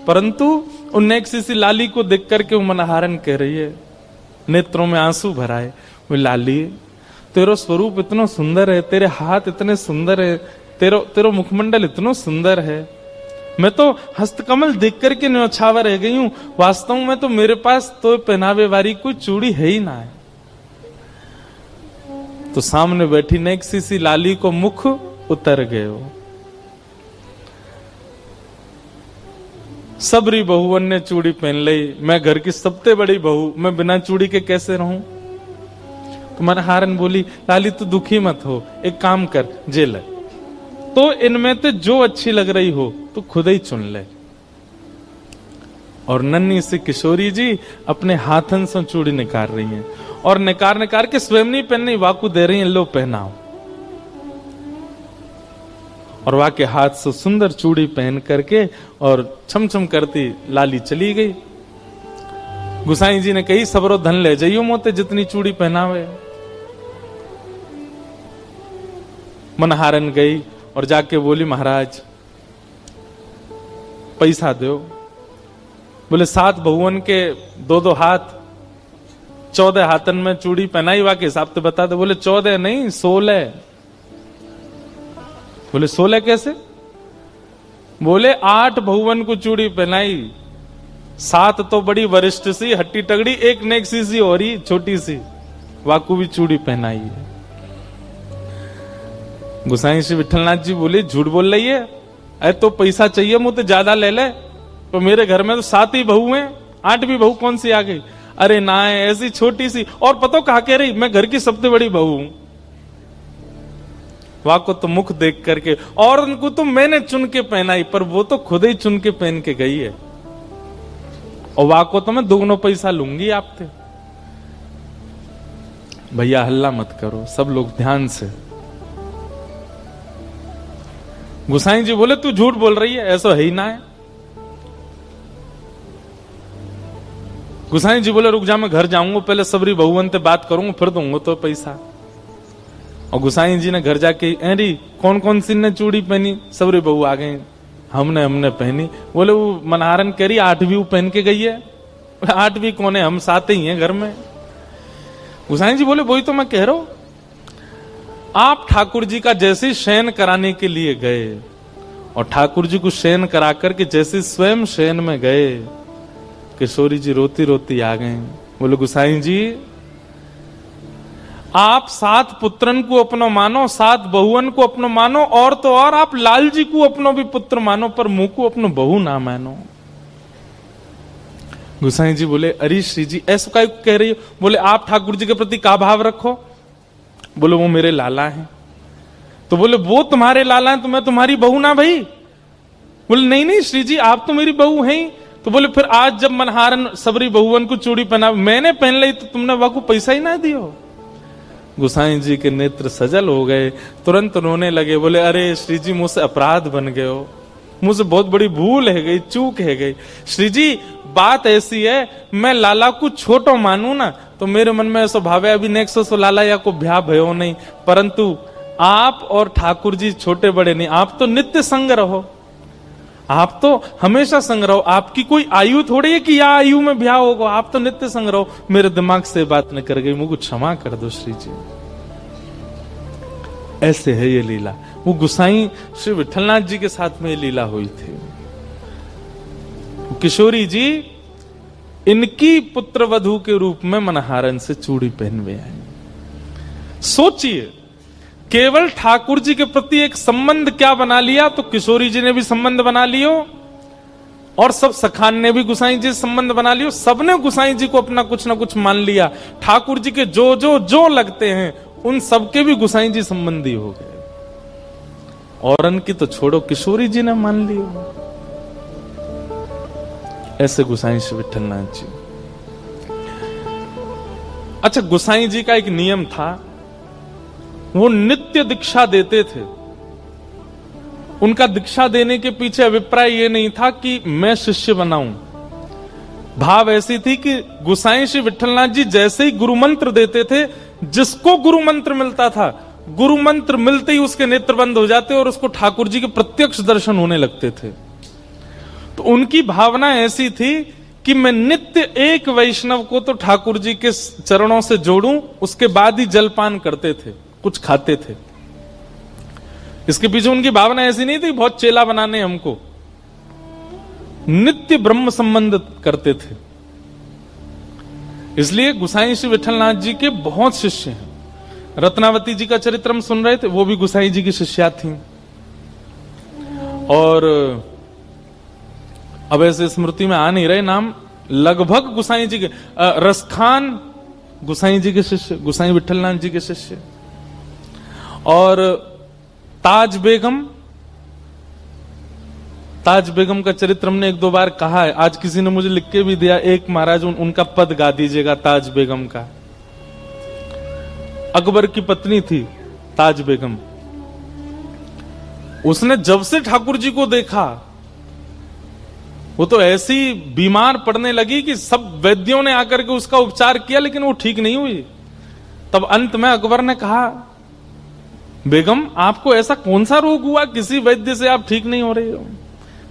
परंतु उन एक सी लाली को देख करके वो मनहारन कह रही है, नेत्रों में आँसू भराए। वो लाली, तेरो स्वरूप इतना सुंदर है, तेरे हाथ इतने सुंदर है, तेरो तेरो मुखमंडल इतना सुंदर है। मैं तो हस्तकमल देख करके न्यौछावा रह गई हूँ। वास्तव में तो मेरे पास तो पहनावे वाली कोई चूड़ी है ही ना है। तो सामने बैठी नेक सी लाली को मुख उतर गए हो। सबरी बहुवन ने चूड़ी पहन ली। मैं घर की सबसे बड़ी बहू। मैं बिना चूड़ी के कैसे रहूँ? तो मन हारन बोली, लाली, तू दुखी मत हो। एक काम कर, जेल तो इनमें तो जो अच्छी लग रही हो तो खुद ही चुन ले। और नन्नी से किशोरी जी अपने हाथन से चूड़ी निकाल रही हैं। और निकार निकार के स्वयं नहीं पहननी वाकू दे रही हैं, लो पहनाओ। और वहाँ के हाथ से सुंदर चूड़ी पहन करके और छम छम करती लाली चली गई। गुसाई जी ने कही, सबरो धन ले जाइयो मोते, जितनी चूड़ी पहनावे। मनहारन गई और जाके बोली, महाराज पैसा दो। बोले, सात भगवान के दो दो हाथ, चौदह हाथन में चूड़ी पहनाई वा के हिसाब से बता दो। बोले, चौदह नहीं, सोलह। बोले, सोलह कैसे? बोले, आठ भुवन को चूड़ी पहनाई। सात तो बड़ी वरिष्ठ सी, हट्टी टगड़ी एक नेक सी सी और छोटी सी। वाकू भी चूड़ी पहनाई है। गुसाई श्री विठलनाथ जी बोले, झूठ बोल रही है? अरे तो पैसा चाहिए मुझे तो ज़्यादा ले ले। तो मेरे घर में तो सात ही बहू हैं आठवीं बहू कौन सी आ गई? अरे ना है ऐसी छोटी सी। और पता कहा कह रही? मैं घर की सबसे बड़ी बहू हूँ। वहाँ, को तो मुख देख करके। और उनको तो मैंने चुन के पहनाई, पर वो तो खुद ही चुन के पहन के गई है। और वहाँ, को तो मैं दोगुनो पैसा लूँगी आपसे। भैया, हल्ला मत करो। सब लोग ध्यान से। गुसाई जी बोले, तू झूठ बोल रही है, ऐसा है ही ना है. गुसाई जी बोले, रुक जा, मैं घर जाऊँगा, पहले सबरी बहुवन से बात करूँगा, फिर दूँगा तो पैसा. और गुसाई जी ने घर जाके अरे कौन कौन सी ने चूड़ी पहनी? सबरी बहू आ गई, हमने हमने पहनी। बोले, वो मनहारन करी आठवीं पहन के गई है। आठवीं कौन है? हम साथ ही हैं घर में। गुसाई जी बोले, वही तो मैं कह रहा हूँ आप ठाकुर जी का जैसे शयन कराने के लिए गए और ठाकुर जी को शयन करा करके जैसे स्वयं शयन में गए, किशोरी जी रोती रोती आ गए बोले, गुसाई जी, आप सात पुत्रन को अपनो मानो, सात बहुवन को अपनो मानो, और तो और आप लाल जी को अपनो भी पुत्र मानो, पर मुँह को अपनो बहु ना मानो। गुसाई जी बोले, अरे श्री जी, ऐसा कह रही हो? बोले, आप ठाकुर जी के प्रति का भाव रखो। बोले, वो मेरे लाला हैं। तो बोले, वो तुम्हारे लाला हैं तो मैं तुम्हारी बहू ना भाई? बोले, नहीं नहीं, श्री जी, आप तो मेरी बहू हैं तो बोले, फिर आज जब मनहारन सबरी बहुवन को चूड़ी पहना, मैंने पहन ली तो तुमने वह को पैसा ही ना दियो? गुसाई जी के नेत्र सजल हो गए, तुरंत रोने लगे, बोले, अरे, श्री जी, मुझसे अपराध बन गए हो। मुझसे बहुत बड़ी भूल है गई, चूक है गई। श्री जी बात ऐसी है, मैं लाला को छोटो मानू ना तो मेरे मन में ऐसा भाव अभी नेक्स्ट सो लाला या को भ्या भयो नहीं। परंतु आप और ठाकुर जी छोटे बड़े नहीं, आप तो नित्य संग रहो। आप तो हमेशा संग रहो। आपकी कोई आयु थोड़ी है कि या आयु में ब्याह होगा, आप तो नित्य संग रहो। मेरे दिमाग से बात न कर गई मुझे क्षमा कर दो श्री जी। ऐसे है ये लीला। वो गुसाई श्री विठलनाथ जी के साथ में ये लीला हुई थी। किशोरी जी, इनकी पुत्र वधु के रूप में मनहारन से चूड़ी पहनवे आई सोचिए, केवल ठाकुर जी के प्रति एक संबंध क्या बना लिया तो किशोरी जी ने भी संबंध बना लियो, और सब सखान ने भी गुसाई जी संबंध बना लियो, सबने गुसाई जी को अपना कुछ ना कुछ मान लिया। ठाकुर जी के जो जो जो लगते हैं, उन सबके भी गुसाई जी संबंधी हो गए। और की तो छोड़ो, किशोरी जी ने मान लियो। ऐसे गुसाई श्री विठलनाथ जी। अच्छा गुसाई जी का एक नियम था, वो नित्य दीक्षा देते थे। उनका दीक्षा देने के पीछे अभिप्राय ये नहीं था कि मैं शिष्य बनाऊँ। भाव ऐसी थी कि गुसाई श्री विठलनाथ जी जैसे ही गुरु मंत्र देते थे, जिसको गुरु मंत्र मिलता था गुरु मंत्र मिलते ही उसके नेत्र बंद हो जाते और उसको ठाकुर जी के प्रत्यक्ष दर्शन होने लगते थे। तो उनकी भावना ऐसी थी कि मैं नित्य एक वैष्णव को तो ठाकुर जी के चरणों से जोड़ूं, उसके बाद ही जलपान करते थे, कुछ खाते थे। इसके पीछे उनकी भावना ऐसी नहीं थी, बहुत चेला बनाने हमको। नित्य ब्रह्म संबंध करते थे। इसलिए गुसाई श्री विठलनाथ जी के बहुत शिष्य हैं। रत्नावती जी का चरित्र हम सुन रहे थे, वो भी गुसाई जी की शिष्या थी। और अब ऐसे स्मृति में आ नहीं रहे नाम। लगभग गुसाई जी के रसखान गुसाई जी के शिष्य गुसाई विठलनाथ जी के शिष्य। और ताज बेगम ताज बेगम का चरित्र हमने एक दो बार कहा है। आज किसी ने मुझे लिख के भी दिया एक महाराज उन, उनका पद गा दीजिएगा ताज बेगम का। अकबर की पत्नी थी ताज बेगम। उसने जब से ठाकुर जी को देखा वो तो ऐसी बीमार पड़ने लगी कि सब वैद्यों ने आकर के उसका उपचार किया, लेकिन वो ठीक नहीं हुई। तब अंत में अकबर ने कहा, बेगम, आपको ऐसा कौन सा रोग हुआ? किसी वैद्य से आप ठीक नहीं हो रहे हो।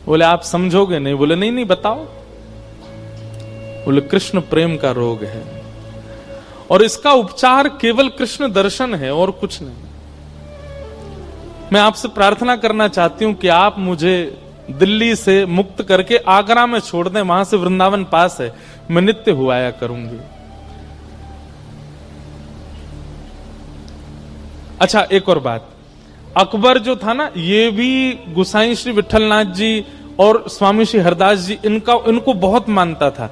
बोले, आप समझोगे नहीं। बोले, नहीं नहीं, बताओ। बोले, कृष्ण प्रेम का रोग है और इसका उपचार केवल कृष्ण दर्शन है और कुछ नहीं। मैं आपसे प्रार्थना करना चाहती हूँ कि आप मुझे दिल्ली से मुक्त करके आगरा में छोड़ दें, वहाँ से वृंदावन पास है। मैं नित्य हुआया करूँगी। अच्छा एक और बात। अकबर जो था ना, ये भी गुसाई श्री विठलनाथ जी और स्वामी श्री हरदास जी, इनका, इनको बहुत मानता था।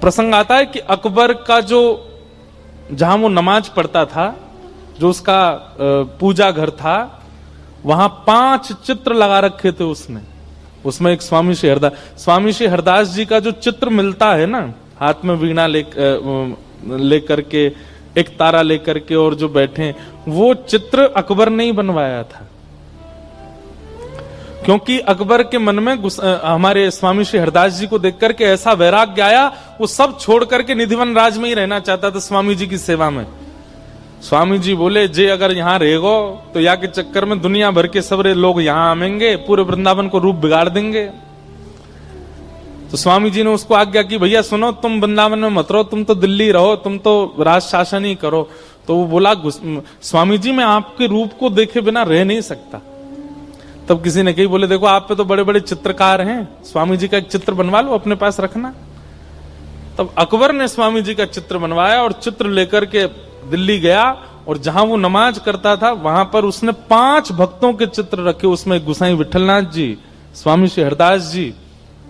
प्रसंग आता है कि अकबर का जो, जहाँ वो नमाज़ पढ़ता था, जो उसका पूजा घर था, वहाँ पाँच चित्र लगा रखे थे उसने। उसमें एक स्वामी श्री हरदास स्वामी श्री हरदास जी का जो चित्र मिलता है ना, हाथ में वीणा ले लेकर के, एक तारा लेकर के और जो बैठे वो चित्र अकबर ने ही बनवाया था। क्योंकि अकबर के मन में हमारे स्वामी श्री हरदास जी को देख करके ऐसा वैराग्य आया, वो सब छोड़ करके निधिवन राज में ही रहना चाहता था स्वामी जी की सेवा में। स्वामी जी बोले, जे अगर यहाँ रहेगो तो यहाँ के चक्कर में दुनिया भर के सबरे लोग यहाँ आमेंगे, पूरे वृंदावन को रूप बिगाड़ देंगे? तो स्वामी जी ने उसको आज्ञा की, भैया, सुनो, तुम वृंदावन में मत रहो, तुम तो दिल्ली रहो, तुम तो राज शासन ही करो। तो वो बोला स्वामी जी मैं आपके रूप को देखे बिना रह नहीं सकता। तब किसी ने कही, बोले, देखो, आप पे तो बड़े बड़े चित्रकार हैं स्वामी जी का एक चित्र बनवा लो अपने पास रखना। तब अकबर ने स्वामी जी का चित्र बनवाया और चित्र लेकर के दिल्ली गया और जहाँ वो नमाज़ करता था, वहाँ पर उसने पाँच भक्तों के चित्र रखे, उसमें गुसाई विठलनाथ जी, स्वामी श्री हरदास जी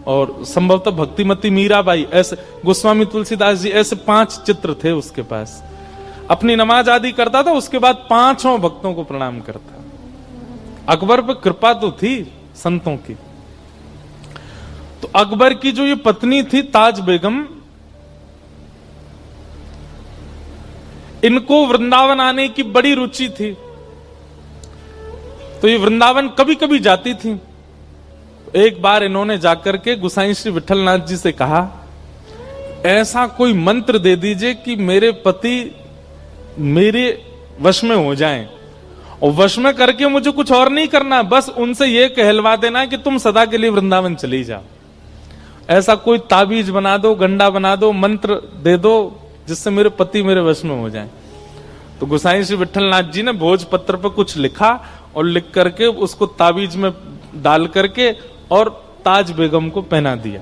और संभवतः भक्तिमती मीराबाई, ऐसे गोस्वामी तुलसीदास जी, ऐसे पाँच चित्र थे उसके पास। अपनी नमाज़ आदि करता था, उसके बाद पाँचों भक्तों को प्रणाम करता। अकबर पर कृपा तो थी संतों की। तो अकबर की जो ये पत्नी थी, ताज बेगम इनको वृंदावन आने की बड़ी रुचि थी। तो ये वृंदावन कभी कभी जाती थी। एक बार इन्होंने जाकर के गुसाई श्री विठलनाथ जी से कहा, ऐसा कोई मंत्र दे दीजिए कि मेरे पति मेरे वश में हो जाएँ। और वश में करके मुझे कुछ और नहीं करना बस उनसे यह कहलवा देना कि तुम सदा के लिए वृंदावन चली जाओ। ऐसा कोई ताबीज बना दो, गंडा बना दो, मंत्र दे दो जिससे मेरे पति मेरे वश में हो जाए। तो गुसाई श्री विठलनाथ जी ने भोज पत्र पर कुछ लिखा और लिख करके उसको ताबीज में डाल करके और ताज बेगम को पहना दिया।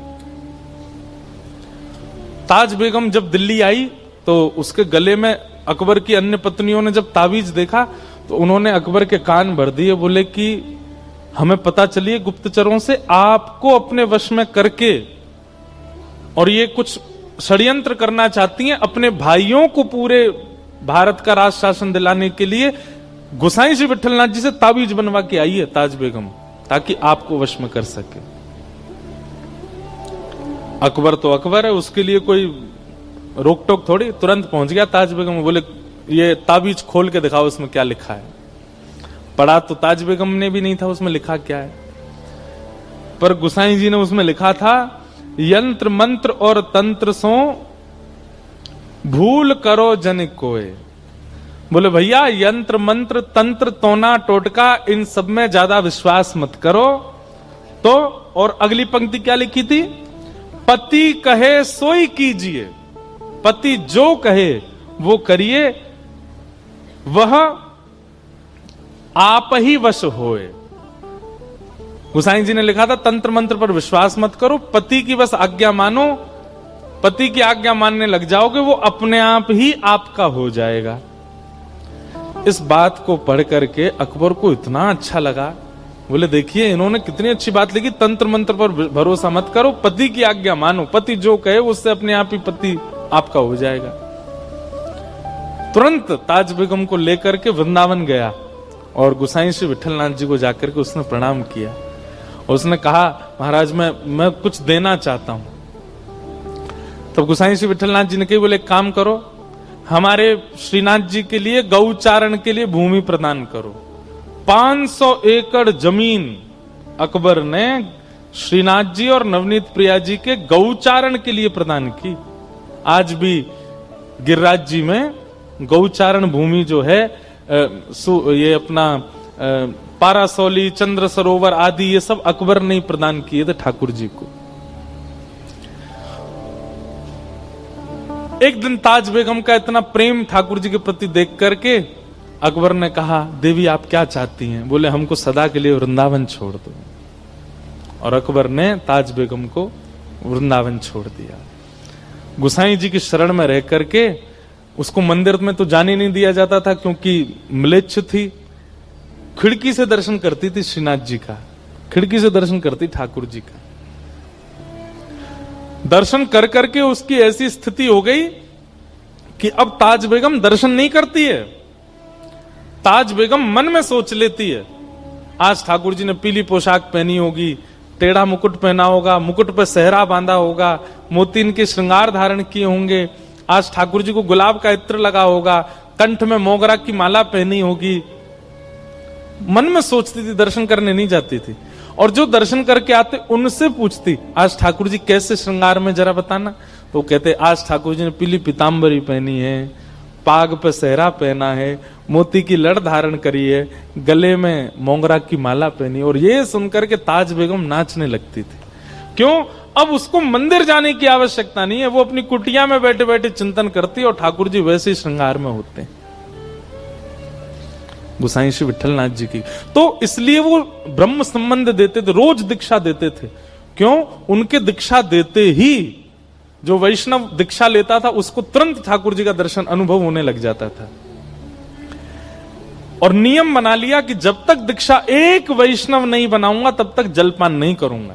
ताज बेगम जब दिल्ली आई तो उसके गले में अकबर की अन्य पत्नियों ने जब ताबीज देखा तो उन्होंने अकबर के कान भर दिए, बोले कि, हमें पता चलिए गुप्तचरों से आपको अपने वश में करके और ये कुछ षड्यंत्र करना चाहती हैं, अपने भाइयों को पूरे भारत का राज शासन दिलाने के लिए गुसाई जी विठलनाथ जी से ताबीज बनवा के आई है ताज बेगम, ताकि आपको वश में कर सके। अकबर तो अकबर है, उसके लिए कोई रोक टोक थोड़ी, तुरंत पहुँच गया ताज बेगम बोले, ये ताबीज खोल के दिखाओ, उसमें क्या लिखा है? पढ़ा तो ताज बेगम ने भी नहीं था, उसमें लिखा क्या है? पर गुसाई जी ने उसमें लिखा था यंत्र मंत्र और तंत्र सो भूल करो जन कोय बोले, भैया, यंत्र, मंत्र, तंत्र, तोना, टोटका, इन सब में ज़्यादा विश्वास मत करो। तो और अगली पंक्ति क्या लिखी थी? पति कहे, सोई कीजिए। पति जो कहे, वो करिए। वह आप ही वश होए। गुसाई जी ने लिखा था, तंत्र मंत्र पर विश्वास मत करो, पति की बस आज्ञा मानो, पति की आज्ञा मानने लग जाओगे, वो अपने आप ही आपका हो जाएगा। इस बात को पढ़ करके अकबर को इतना अच्छा लगा। बोले, देखिए, इन्होंने कितनी अच्छी बात लिखी, तंत्र मंत्र पर भरोसा मत करो, पति की आज्ञा मानो, पति जो कहे उससे अपने आप ही पति आपका हो जाएगा। तुरंत ताज बेगम को लेकर के वृंदावन गया और गुसाई श्री विठलनाथ जी को जाकर के उसने प्रणाम किया। उसने कहा, महाराज, मैं मैं कुछ देना चाहता हूँ। तब गुसाई श्री विठलनाथ जी ने कही, बोले काम करो, हमारे श्रीनाथ जी के लिए गौचारण के लिए भूमि प्रदान करो। 500 एकड़ ज़मीन अकबर ने श्रीनाथ जी और नवनीत प्रिया जी के गौचारण के लिए प्रदान की। आज भी गिरिराज जी में गौचारण भूमि जो है ये अपना पारासौली चंद्र सरोवर आदि, ये सब अकबर ने प्रदान किए थे ठाकुर जी को। एक दिन ताज बेगम का इतना प्रेम ठाकुर जी के प्रति देख करके अकबर ने कहा, देवी, आप क्या चाहती हैं? बोले, हमको सदा के लिए वृंदावन छोड़ दो। और अकबर ने ताज बेगम को वृंदावन छोड़ दिया। गुसाई जी की शरण में रह करके उसको मंदिर में तो जाने नहीं दिया जाता था, क्योंकि मलेच्छ थी। खिड़की से दर्शन करती थी श्रीनाथ जी का। खिड़की से दर्शन करती ठाकुर जी का। दर्शन कर करके उसकी ऐसी स्थिति हो गई कि अब ताज बेगम दर्शन नहीं करती है। ताज बेगम मन में सोच लेती है, आज ठाकुर जी ने पीली पोशाक पहनी होगी, टेढ़ा मुकुट पहना होगा, मुकुट पर सहरा बांधा होगा मोतीन के श्रृंगार धारण किए होंगे, आज ठाकुर जी को गुलाब का इत्र लगा होगा, कंठ में मोगरा की माला पहनी होगी मन में सोचती थी, दर्शन करने नहीं जाती थी। और जो दर्शन करके आते, उनसे पूछती, आज ठाकुर जी कैसे श्रृंगार में, जरा बताना? तो कहते, आज ठाकुर जी ने पीली पीताम्बरी पहनी है, पाग पे सहरा पहना है, मोती की लड़ धारण करी है, गले में मोंगरा की माला पहनी और ये सुनकर के ताज बेगम नाचने लगती थी। क्यों? अब उसको मंदिर जाने की आवश्यकता नहीं है, वो अपनी कुटिया में बैठे बैठे चिंतन करती और ठाकुर जी वैसे ही श्रृंगार में होते हैं। गुसाई श्री विठलनाथ जी की। तो इसलिए वो ब्रह्म संबंध देते थे, रोज दीक्षा देते थे। क्यों? उनके दीक्षा देते ही जो वैष्णव दीक्षा लेता था, उसको तुरंत ठाकुर जी का दर्शन अनुभव होने लग जाता था। और नियम बना लिया कि जब तक दीक्षा एक वैष्णव नहीं बनाऊँगा, तब तक जलपान नहीं करूँगा।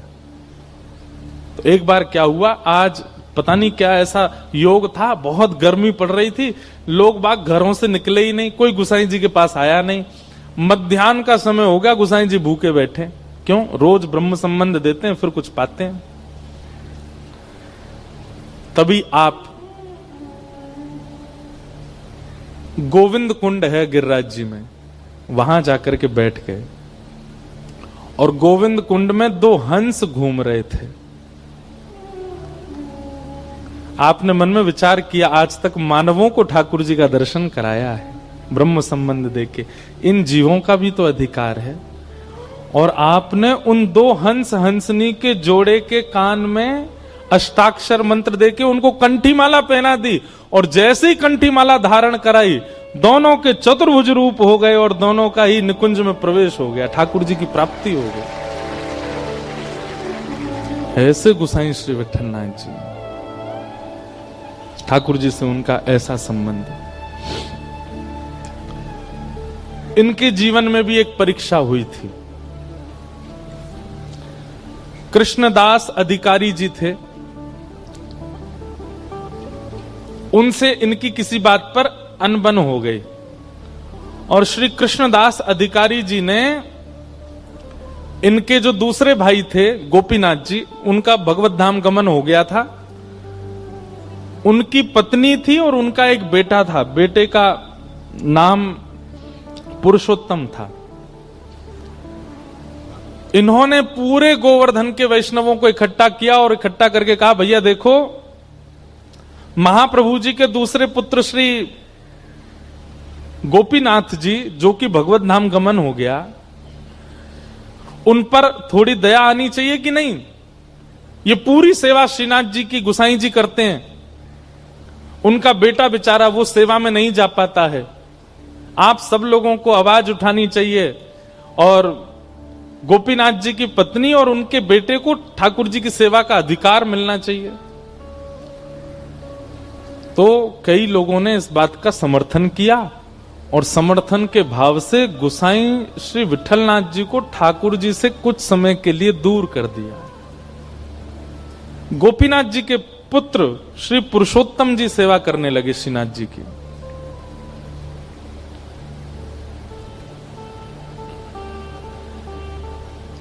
तो एक बार क्या हुआ? आज पता नहीं क्या ऐसा योग था, बहुत गर्मी पड़ रही थी, लोग बाग घरों से निकले ही नहीं, कोई गुसाई जी के पास आया नहीं। मध्यान्ह का समय हो गया, गुसाई जी भूखे बैठे। क्यों? रोज ब्रह्म संबंध देते हैं, फिर कुछ पाते हैं। तभी आप, गोविंद कुंड है गिरिराज जी में, वहाँ जाकर के बैठ गए। और गोविंद कुंड में दो हंस घूम रहे थे। आपने मन में विचार किया, आज तक मानवों को ठाकुर जी का दर्शन कराया है, ब्रह्म संबंध देके। इन जीवों का भी तो अधिकार है। और आपने उन दो हंस हंसनी के जोड़े के कान में अष्टाक्षर मंत्र देके उनको कंठी माला पहना दी और जैसे ही कंठी माला धारण कराई, दोनों के चतुर्भुज रूप हो गए और दोनों का ही निकुंज में प्रवेश हो गया, ठाकुर जी की प्राप्ति हो गई। ऐसे गुसाई श्री विठलनाथ जी। ठाकुर जी से उनका ऐसा संबंध। इनके जीवन में भी एक परीक्षा हुई थी। कृष्णदास अधिकारी जी थे। उनसे इनकी किसी बात पर अनबन हो गई। और श्री कृष्णदास अधिकारी जी ने इनके जो दूसरे भाई थे, गोपीनाथ जी, उनका भगवत धाम गमन हो गया था। उनकी पत्नी थी और उनका एक बेटा था। बेटे का नाम पुरुषोत्तम था। इन्होंने पूरे गोवर्धन के वैष्णवों को इकट्ठा किया और इकट्ठा करके कहा, भैया, देखो, महाप्रभु जी के दूसरे पुत्र श्री गोपीनाथ जी, जो कि भगवत नाम गमन हो गया, उन पर थोड़ी दया आनी चाहिए कि नहीं? ये पूरी सेवा श्रीनाथ जी की, गुसाई जी करते हैं। उनका बेटा बेचारा वो सेवा में नहीं जा पाता है। आप सब लोगों को आवाज़ उठानी चाहिए और गोपीनाथ जी की पत्नी और उनके बेटे को ठाकुर जी की सेवा का अधिकार मिलना चाहिए। तो कई लोगों ने इस बात का समर्थन किया और समर्थन के भाव से गुसाई श्री विठलनाथ जी को ठाकुर जी से कुछ समय के लिए दूर कर दिया। गोपीनाथ जी के पुत्र श्री पुरुषोत्तम जी सेवा करने लगे श्रीनाथ जी की।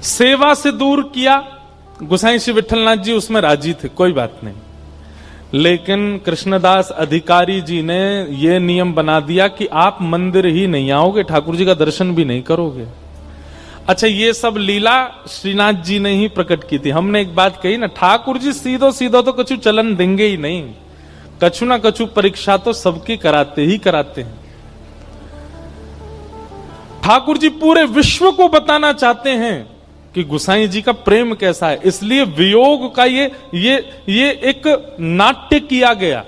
सेवा से दूर किया, गुसाई श्री विठलनाथ जी उसमें राज़ी थे, कोई बात नहीं। लेकिन कृष्णदास अधिकारी जी ने यह नियम बना दिया कि आप मंदिर ही नहीं आओगे, ठाकुर जी का दर्शन भी नहीं करोगे। अच्छा ये सब लीला श्रीनाथ जी ने ही प्रकट की थी। हमने एक बात कही ना, ठाकुर जी सीधो सीधो तो कछु चलन देंगे ही नहीं। कछु ना कछु परीक्षा तो सबकी कराते ही कराते हैं। ठाकुर जी पूरे विश्व को बताना चाहते हैं कि गुसाई जी का प्रेम कैसा है। इसलिए वियोग का ये ये ये एक नाट्य किया गया।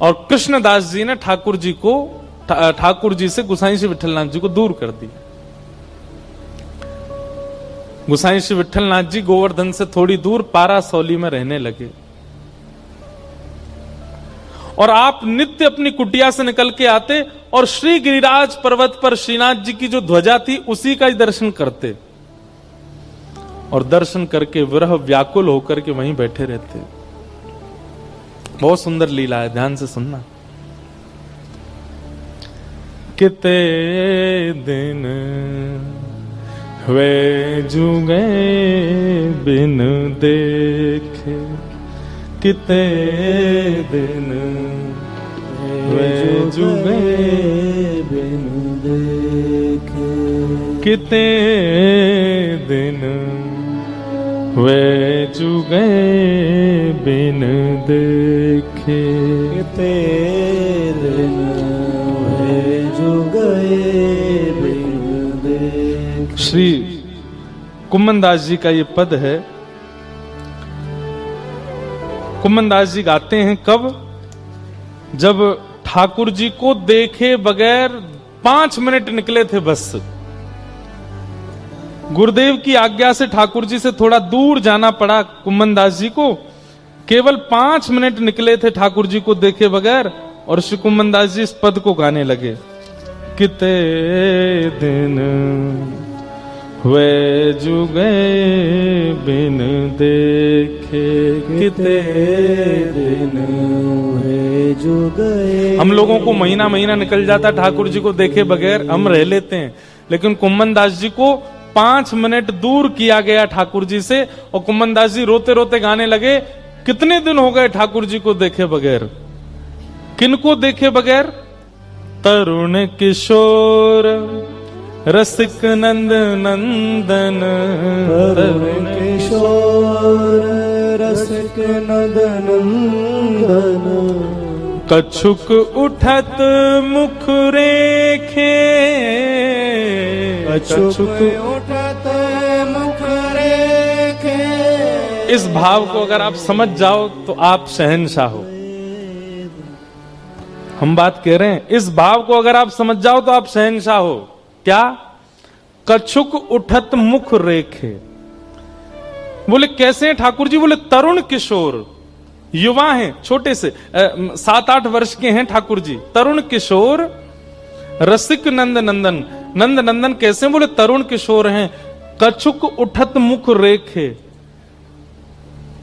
और कृष्णदास जी ने ठाकुर जी को, ठाकुर जी से, गुसाई श्री विठलनाथ जी को दूर कर दिया। गुसाई श्री विठलनाथ जी गोवर्धन से थोड़ी दूर पारासौली में रहने लगे। और आप नित्य अपनी कुटिया से निकल के आते और श्री गिरिराज पर्वत पर श्रीनाथ जी की जो ध्वजा थी, उसी का ही दर्शन करते। और दर्शन करके विरह व्याकुल होकर के वहीं बैठे रहते। बहुत सुंदर लीला है, ध्यान से सुनना। किते दिन वे जुगे बिन देखे। कितने दिन वे जुगे बिन देखे। कितने दिन वे जुगे बिन देखे। तेरे वे श्री कुमन दास जी का ये पद है। कुमन दास जी गाते हैं, कब? जब ठाकुर जी को देखे बगैर पाँच मिनट निकले थे बस। गुरुदेव की आज्ञा से ठाकुर जी से थोड़ा दूर जाना पड़ा कुमन दास जी को। केवल पाँच मिनट निकले थे ठाकुर जी को देखे बगैर और श्री कुमन दास जी इस पद को गाने लगे। कितने दिन हुए जुगे बिन देखे किते दिन हुए जो गए हम लोगों को महीना महीना निकल जाता ठाकुर जी को देखे बगैर हम रह लेते हैं। लेकिन कुम्मन दास जी को पाँच मिनट दूर किया गया ठाकुर जी से और कुम्मन दास जी रोते रोते गाने लगे, कितने दिन हो गए ठाकुर जी को देखे बगैर? किनको देखे बगैर? तरुण किशोर। रसिक नंद नंदन। तरुण किशोर रसिक नदन नंदन। कछुक उठत मुख रेखे। कछुक उठत मुख रेखे। इस भाव को अगर आप समझ जाओ तो आप शहनशाह हो। हम बात कह रहे हैं इस भाव को अगर आप समझ जाओ तो आप शहनशाह हो। क्या? कछुक उठत मुख रेखे। बोले, कैसे हैं ठाकुर जी? बोले, तरुण किशोर, युवा हैं, छोटे से सात आठ वर्ष के हैं ठाकुर जी। तरुण किशोर, रसिक नंद नंदन। नंद नंदन कैसे? बोले, तरुण किशोर हैं, कछुक उठत मुख रेखे।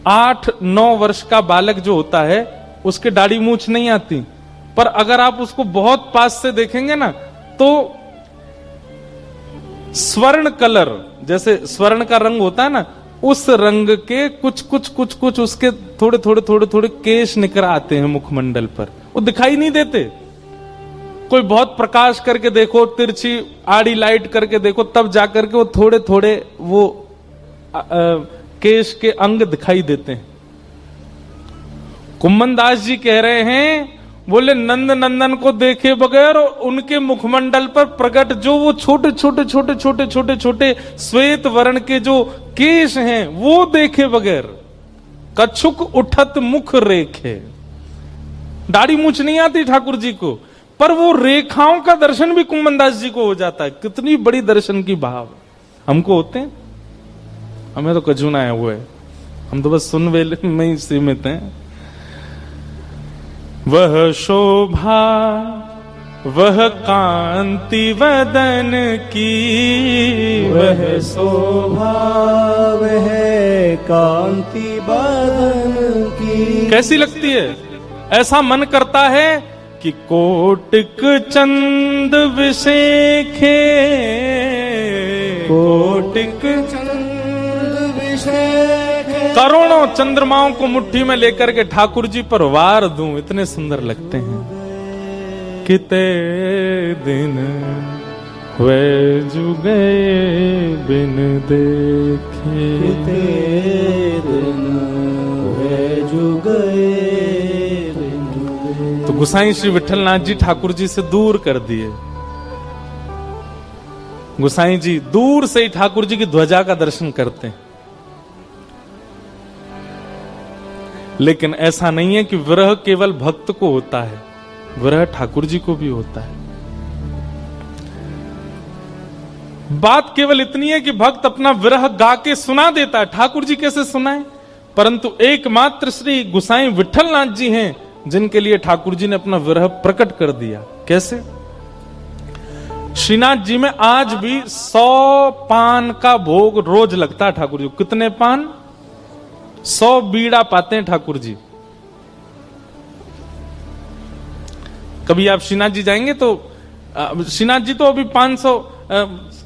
आठ, नौ वर्ष का बालक जो होता है, उसके दाढ़ी मूछ नहीं आती। पर अगर आप उसको बहुत पास से देखेंगे ना तो स्वर्ण कलर जैसे स्वर्ण का रंग होता है ना उस रंग के कुछ कुछ कुछ कुछ उसके थोड़े थोड़े थोड़े थोड़े केश निकल आते हैं मुखमंडल पर। वो दिखाई नहीं देते। कोई बहुत प्रकाश करके देखो तिरछी आड़ी लाइट करके देखो तब जाकर के वो थोड़े थोड़े वो अ, अ, केश के अंग दिखाई देते हैं। कुम्मन दास जी कह रहे हैं बोले, नंद नंदन को देखे बगैर उनके मुखमंडल पर प्रकट जो वो छोटे छोटे छोटे छोटे छोटे छोटे श्वेत वर्ण के जो केश हैं, वो देखे बगैर। कछुक उठत मुख रेखे। दाढ़ी मूछ नहीं आती ठाकुर जी को, पर वो रेखाओं का दर्शन भी कुम्मन दास जी को हो जाता है। कितनी बड़ी दर्शन की भाव। हमको होते हैं? हमें तो कजूना है वो है। हम तो बस सुन वेले में ही सीमित हैं। वह शोभा वह कांति वदन की। वह शोभा वह कांति बदन की। कैसी लगती है? ऐसा मन करता है कि कोटिक चंद विशेखे कोटिक चंद विषेख करोड़ों चंद्रमाओं को मुट्ठी में लेकर के ठाकुर जी पर वार दूँ इतने सुंदर लगते हैं। किते दिन हुए जुगे बिन देखे। कितने दिन हुए जो गए तो गुसाई श्री विठलनाथ जी ठाकुर जी से दूर कर दिए। गुसाई जी दूर से ही ठाकुर जी की ध्वजा का दर्शन करते हैं। लेकिन ऐसा नहीं है कि विरह केवल भक्त को होता है, विरह ठाकुर जी को भी होता है। बात केवल इतनी है कि भक्त अपना विरह गा के सुना देता है। ठाकुर जी कैसे सुनाए? परंतु एकमात्र श्री गुसाई विठलनाथ जी हैं, जिनके लिए ठाकुर जी ने अपना विरह प्रकट कर दिया। कैसे? श्रीनाथ जी में आज भी सौ पान का भोग रोज लगता है ठाकुर जी। कितने पान? सौ बीड़ा पाते हैं ठाकुर जी। कभी आप श्रीनाथ जी जाएँगे तो श्रीनाथ जी तो अभी 500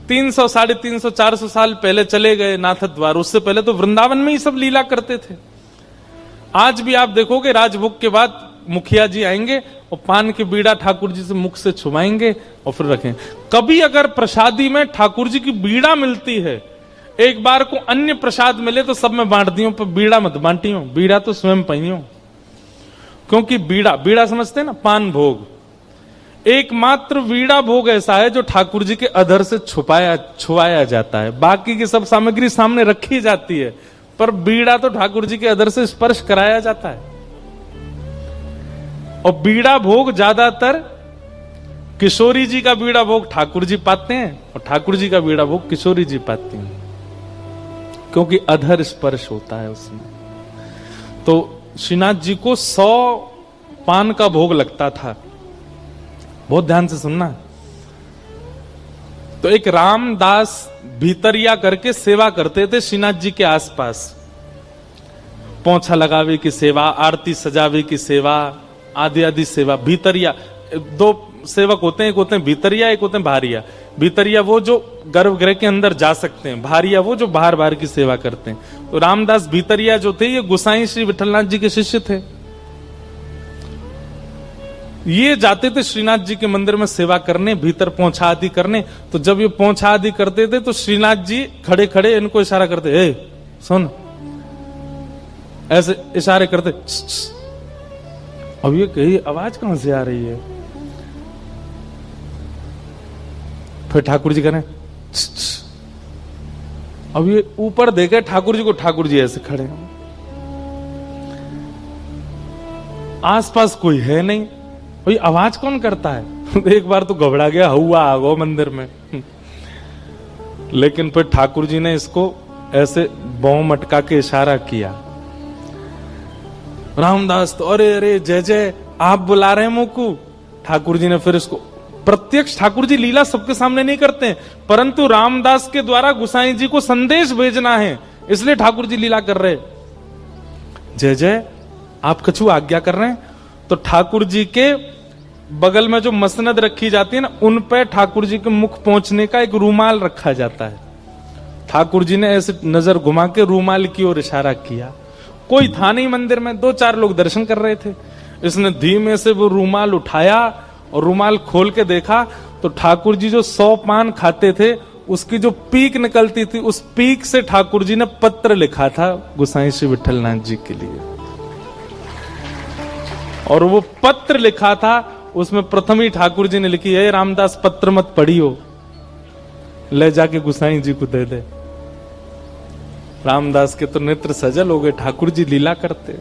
तीन सौ, साढ़े तीन सौ, चार सौ साल पहले चले गए नाथ द्वार। उससे पहले तो वृंदावन में ही सब लीला करते थे। आज भी आप देखोगे राजभोग के बाद मुखिया जी आएँगे और पान के बीड़ा ठाकुर जी से मुख से छुमाएँगे और फिर रखें। कभी अगर प्रसादी में ठाकुर जी की बीड़ा मिलती है एक बार को अन्य प्रसाद मिले तो सब में बांट दियो पर बीड़ा मत बांटियो बीड़ा तो स्वयं पहियो क्योंकि बीड़ा बीड़ा समझते ना, पान भोग। एकमात्र वीड़ा भोग ऐसा है जो ठाकुर जी के अधर से छुपाया छुआया जाता है। बाकी की सब सामग्री सामने रखी जाती है, पर बीड़ा तो ठाकुर जी के अधर से स्पर्श कराया जाता है। और बीड़ा भोग ज़्यादातर किशोरी जी का बीड़ा भोग ठाकुर जी पाते हैं, और ठाकुर जी का बीड़ा भोग किशोरी जी पाती हैं। क्योंकि अधर स्पर्श होता है उसमें। तो श्रीनाथ जी को सौ पान का भोग लगता था। बहुत ध्यान से सुनना। तो एक रामदास भीतरिया करके सेवा करते थे श्रीनाथ जी के आसपास। पोछा लगावे की सेवा, आरती सजावे की सेवा, आदि आदि सेवा, भीतरिया। दो सेवक होते हैं, एक होते हैं भीतरिया, एक होते हैं भारिया। भीतरिया वो जो गर्भगृह के अंदर जा सकते हैं भारिया वो जो बाहर बाहर की सेवा करते हैं। तो रामदास भीतरिया जो थे, ये गुसाई श्री विठलनाथ जी के शिष्य थे। ये जाते थे श्रीनाथ जी के मंदिर में सेवा करने, भीतर पहुँचा आदि करने। तो जब ये पहुँचा आदि करते थे तो श्रीनाथ जी खड़े खड़े इनको इशारा करते, ए, सुन। ऐसे इशारे करते। अब ये कही, आवाज़ कहाँ से आ रही है? फिर ठाकुर जी करें। अब ये ऊपर देखे ठाकुर जी को ठाकुर जी ऐसे खड़े हैं। आसपास कोई है नहीं। भाई, आवाज़ कौन करता है? एक बार तो घबरा गया, हुआ आ गो मंदिर में। लेकिन फिर ठाकुर जी ने इसको ऐसे बौ मटका के इशारा किया। रामदास तो अरे अरे, जय जय, आप बुला रहे हैं मोकू? ठाकुर जी ने फिर इसको प्रत्यक्ष ठाकुर जी लीला सबके सामने नहीं करते परंतु रामदास के द्वारा गुसाई जी को संदेश भेजना है, इसलिए ठाकुर जी लीला कर रहे जय जय, आप कछु आज्ञा कर रहे हैं? तो ठाकुर जी के बगल में जो मसनद रखी जाती है ना, उन पे ठाकुर जी के मुख पहुँचने का एक रूमाल रखा जाता है। ठाकुर जी ने ऐसे नज़र घुमा के रूमाल की ओर इशारा किया। कोई था नहीं मंदिर में, दो चार लोग दर्शन कर रहे थे। इसने धीमे से वो रूमाल उठाया और रूमाल खोल के देखा तो ठाकुर जी जो सौ पान खाते थे, उसकी जो पीक निकलती थी, उस पीक से ठाकुर जी ने पत्र लिखा था गुसाई श्री विठलनाथ जी के लिए। और वो पत्र लिखा था, उसमें प्रथम ही ठाकुर जी ने लिखी है रामदास, पत्र मत पढ़ियो। ले जाके गुसाई जी को दे दे। रामदास के तो नेत्र सजल हो गए ठाकुर जी लीला करते।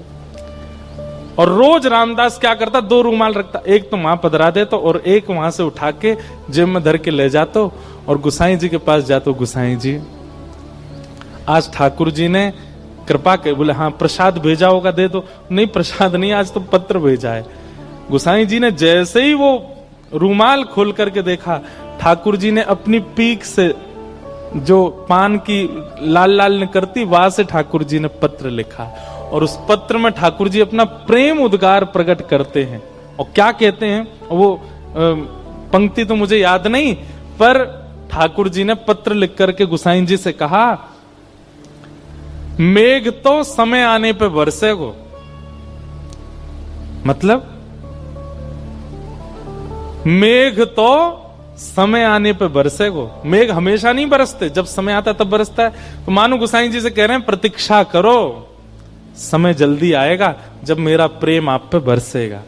और रोज रामदास क्या करता, दो रूमाल रखता। एक तो वहाँ पधरा देता और एक वहाँ से उठा के जेब में धर के ले जाता और गुसाई जी के पास जातो। गुसाई जी, आज ठाकुर जी ने कृपा के बोले हाँ प्रसाद भेजा होगा, दे दो। नहीं, प्रसाद नहीं, आज तो पत्र भेजा है। गुसाई जी ने जैसे ही वो रूमाल खोल करके देखा, ठाकुर जी ने अपनी पीक से जो पान की लाल लाल निकलती वहाँ से ठाकुर जी ने पत्र लिखा। और उस पत्र में ठाकुर जी अपना प्रेम उद्गार प्रकट करते हैं। और क्या कहते हैं? वो पंक्ति तो मुझे याद नहीं, पर ठाकुर जी ने पत्र लिख करके गुसाई जी से कहा, मेघ तो समय आने पे बरसे को मतलब मेघ तो समय आने पे बरसे को मेघ हमेशा नहीं बरसते। जब समय आता तब बरसता है। तो मानो गुसाई जी से कह रहे हैं, प्रतीक्षा करो। समय जल्दी आएगा जब मेरा प्रेम आप पे बरसेगा।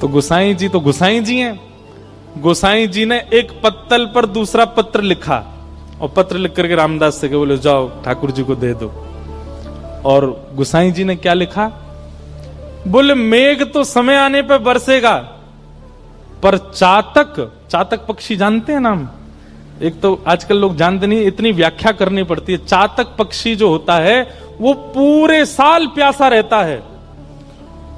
तो गुसाई जी तो गुसाई जी हैं। गोसाई जी ने एक पत्तल पर दूसरा पत्र लिखा और पत्र लिख करके रामदास से बोले, जाओ, ठाकुर जी को दे दो। और गुसाई जी ने क्या लिखा? बोले, मेघ तो समय आने पर बरसेगा, पर चातक चातक पक्षी जानते हैं नाम? एक तो आजकल लोग जानते नहीं, इतनी व्याख्या करनी पड़ती है। चातक पक्षी जो होता है वो पूरे साल प्यासा रहता है।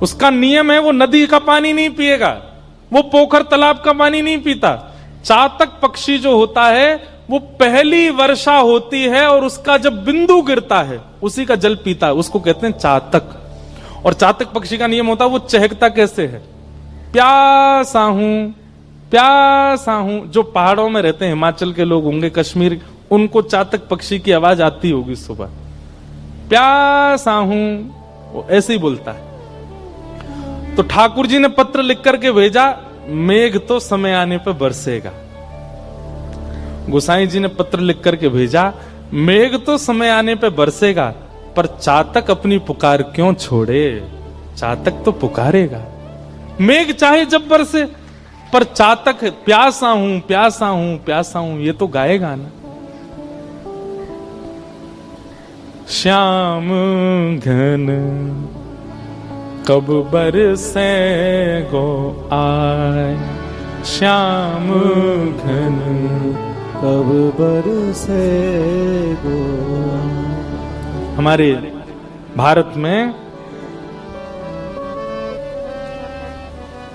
उसका नियम है, वो नदी का पानी नहीं पिएगा, वो पोखर तालाब का पानी नहीं पीता। चातक पक्षी जो होता है, वो पहली वर्षा होती है और उसका जब बिंदु गिरता है, उसी का जल पीता है, उसको कहते हैं चातक। और चातक पक्षी का नियम होता है, वो चहकता कैसे है? प्यासा हूँ प्यासा हूँ। जो पहाड़ों में रहते हैं, हिमाचल के लोग होंगे, कश्मीर, उनको चातक पक्षी की आवाज़ आती होगी सुबह। प्यासा हूँ, वो ऐसे ही बोलता है। तो ठाकुर जी ने पत्र लिख करके भेजा, मेघ तो समय आने पर बरसेगा। गोसाई जी ने पत्र लिख करके भेजा, मेघ तो समय आने पर बरसेगा, पर चातक अपनी पुकार क्यों छोड़े? चातक तो पुकारेगा। मेघ चाहे जब बरसे, पर चातक प्यासा हूँ प्यासा हूँ प्यासा हूँ, ये तो गाएगा ना। श्याम घन, कब बर से गो आय श्याम घन, कब बर से गो हमारे भारत में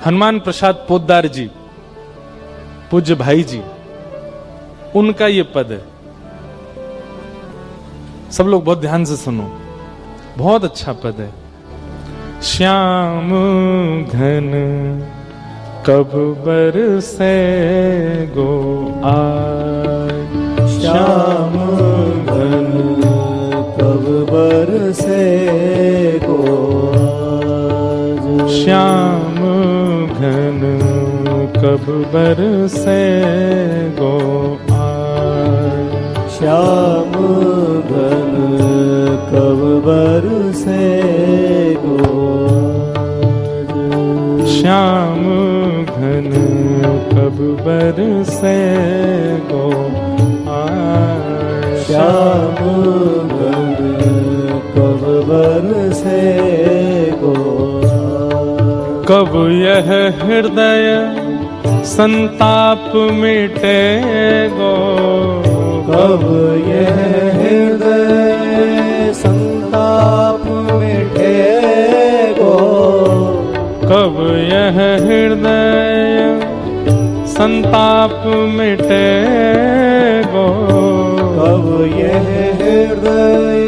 हनुमान प्रसाद पोदार जी, पूज्य भाई जी, उनका ये पद है। सब लोग बहुत ध्यान से सुनो। बहुत अच्छा पद है। श्याम घन, कब बरसे गो आय? श्याम घन, कब बरसे आज श्याम घन, कब बरसे संताप मिटे गो कब यह हृदय संताप मिटे गो कब यह हृदय संताप मिटे गो कब यह हृदय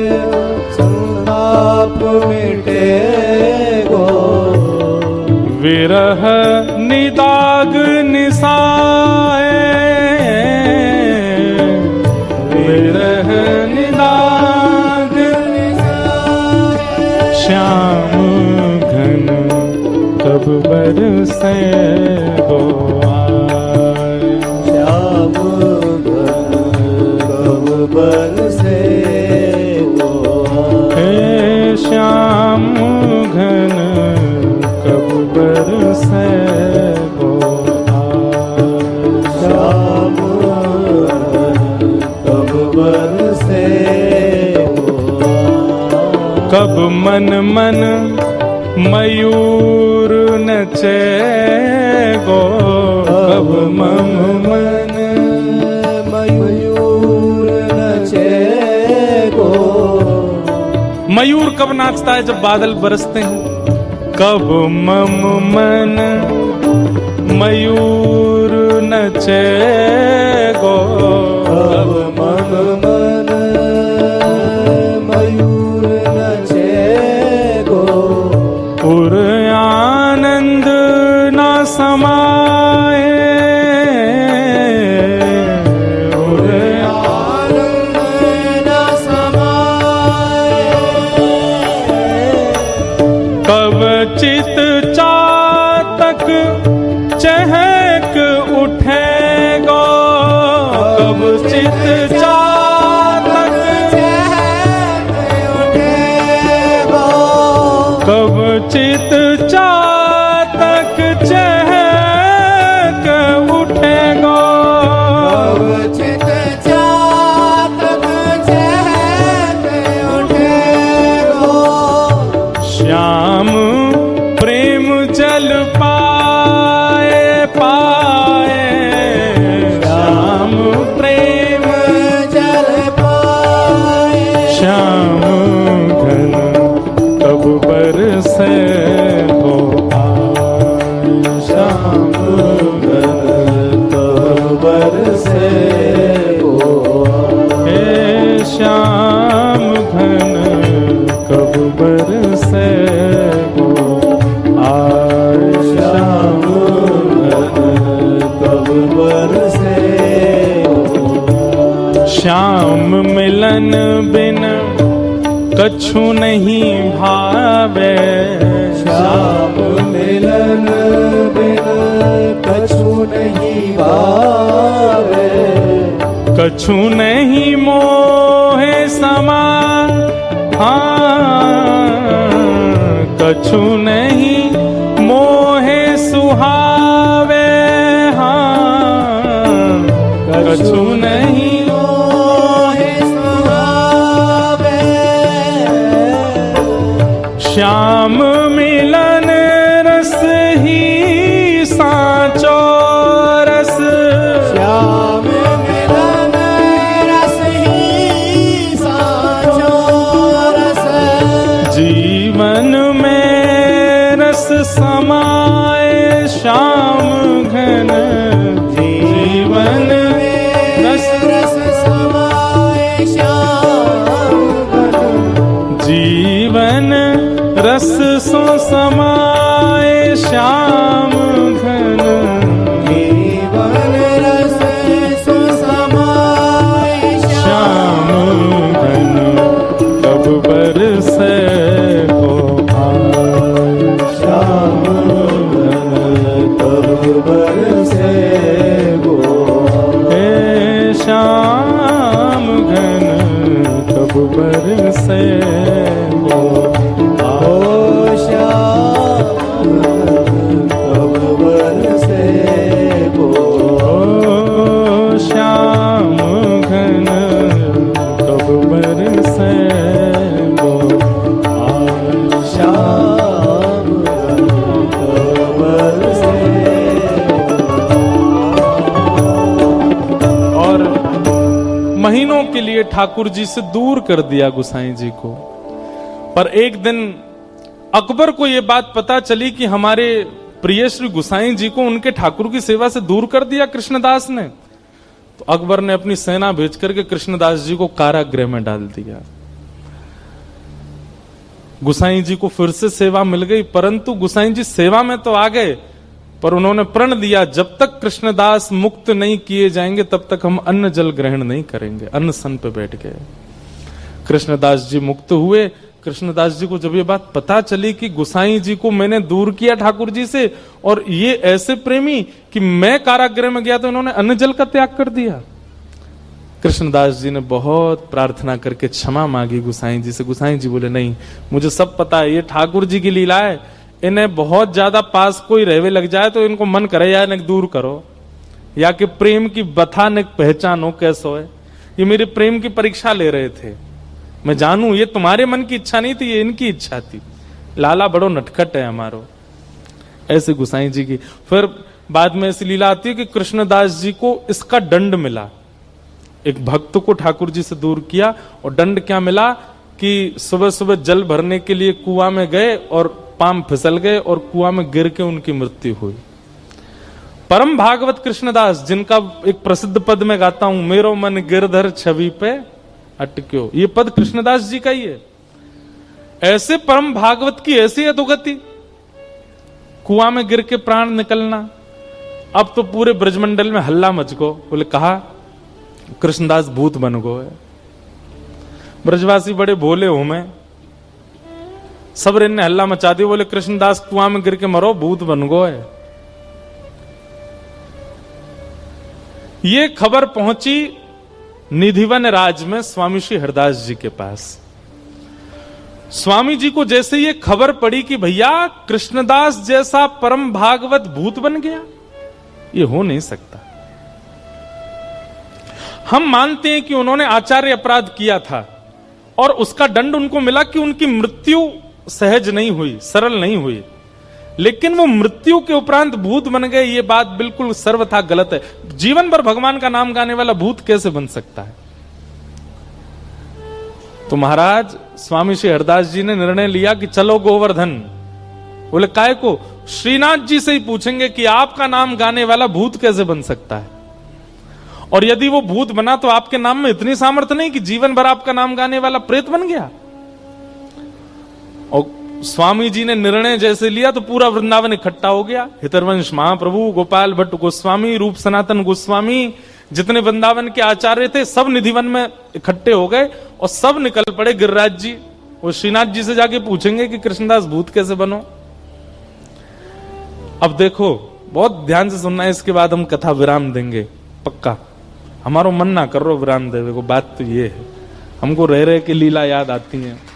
संताप मिटे गो विरह नाचता है जब बादल बरसते हैं। कब मम मन मयूर नचे गो कब मन te कछु नहीं भावे। श्याम मिलन बिन कछु नहीं भावे। कछु नहीं मोहे समा। हाँ कछु नहीं मोहे सुहावे। हाँ कछु श्याम ठाकुर जी से दूर कर दिया गुसाई जी को। पर एक दिन अकबर को यह बात पता चली कि हमारे प्रिय श्री गुसाई जी को उनके ठाकुर की सेवा से दूर कर दिया कृष्णदास ने। तो अकबर ने अपनी सेना भेज करके कृष्णदास जी को कारागृह में डाल दिया। गुसाई जी को फिर से सेवा मिल गई, परंतु गुसाई जी सेवा में तो आ गए पर उन्होंने प्रण दिया, जब तक कृष्णदास मुक्त नहीं किए जाएँगे, तब तक हम अन्न जल ग्रहण नहीं करेंगे। अन्न सन पे बैठ गए। कृष्णदास जी मुक्त हुए। कृष्णदास जी को जब ये बात पता चली कि गुसाई जी को मैंने दूर किया ठाकुर जी से, और ये ऐसे प्रेमी कि मैं कारागृह में गया तो इन्होंने अन्न जल का त्याग कर दिया। कृष्णदास जी ने बहुत प्रार्थना करके क्षमा मांगी गुसाई जी से। गुसाई जी बोले, नहीं, मुझे सब पता है, ये ठाकुर जी की लीला है। इन्हें बहुत ज़्यादा पास कोई रहवे लग जाए तो इनको मन करे या इन्हें दूर करो। या कि प्रेम की बथा ने पहचानो कैसो है। ये मेरे प्रेम की परीक्षा ले रहे थे। मैं जानू, ये तुम्हारे मन की इच्छा नहीं थी, ये इनकी इच्छा थी। लाला बड़ो नटखट है हमारो। ऐसे गुसाई जी की। फिर बाद में ऐसी लीला आती है कि कृष्णदास जी को इसका दंड मिला। एक भक्त को ठाकुर जी से दूर किया और दंड क्या मिला कि सुबह सुबह जल भरने के लिए कुआँ में गए और पाम फिसल गए और कुआँ में गिर के उनकी मृत्यु हुई। परम भागवत कृष्णदास, जिनका एक प्रसिद्ध पद में गाता हूँ, मेरो मन गिरधर छवि पे अटक्यो। ये पद कृष्णदास जी का ही है। ऐसे परम भागवत की ऐसी अधोगति, कुआँ में गिर के प्राण निकलना। अब तो पूरे ब्रजमंडल में हल्ला मच गो बोले, कहा? कृष्णदास भूत बन गो है। ब्रजवासी बड़े भोले हो मैं। सबने हल्ला मचा दिया, बोले, कृष्णदास कुआँ में गिर के मरो, भूत बन गो है। ये खबर पहुँची निधिवन राज में स्वामी श्री हरदास जी के पास। स्वामी जी को जैसे ये खबर पड़ी कि भैया, कृष्णदास जैसा परम भागवत भूत बन गया, ये हो नहीं सकता। हम मानते हैं कि उन्होंने आचार्य अपराध किया था, और उसका दंड उनको मिला कि उनकी मृत्यु सहज नहीं हुई, सरल नहीं हुई। लेकिन वो मृत्यु के उपरांत भूत बन गए, ये बात बिल्कुल सर्वथा गलत है। जीवन भर भगवान का नाम गाने वाला भूत कैसे बन सकता है? तो महाराज, स्वामी श्री हरदास जी ने निर्णय लिया कि चलो गोवर्धन। बोले, काय को? श्रीनाथ जी से ही पूछेंगे कि आपका नाम गाने वाला भूत कैसे बन सकता है? और यदि वो भूत बना तो आपके नाम में इतनी सामर्थ्य नहीं कि जीवन भर आपका नाम गाने वाला प्रेत बन गया? और स्वामी जी ने निर्णय जैसे लिया तो पूरा वृंदावन इकट्ठा हो गया। हितरवंश महाप्रभु, गोपाल भट्ट गोस्वामी, रूप सनातन गोस्वामी, जितने वृंदावन के आचार्य थे, सब निधिवन में इकट्ठे हो गए और सब निकल पड़े गिरिराज जी। वो श्रीनाथ जी से जाके पूछेंगे कि कृष्णदास भूत कैसे बनो। अब देखो, बहुत ध्यान से सुनना है इसके बाद हम कथा विराम देंगे, पक्का। हमारो मन ना करो विराम देवे को बात तो ये है। हमको रह रहे की लीला याद आती है।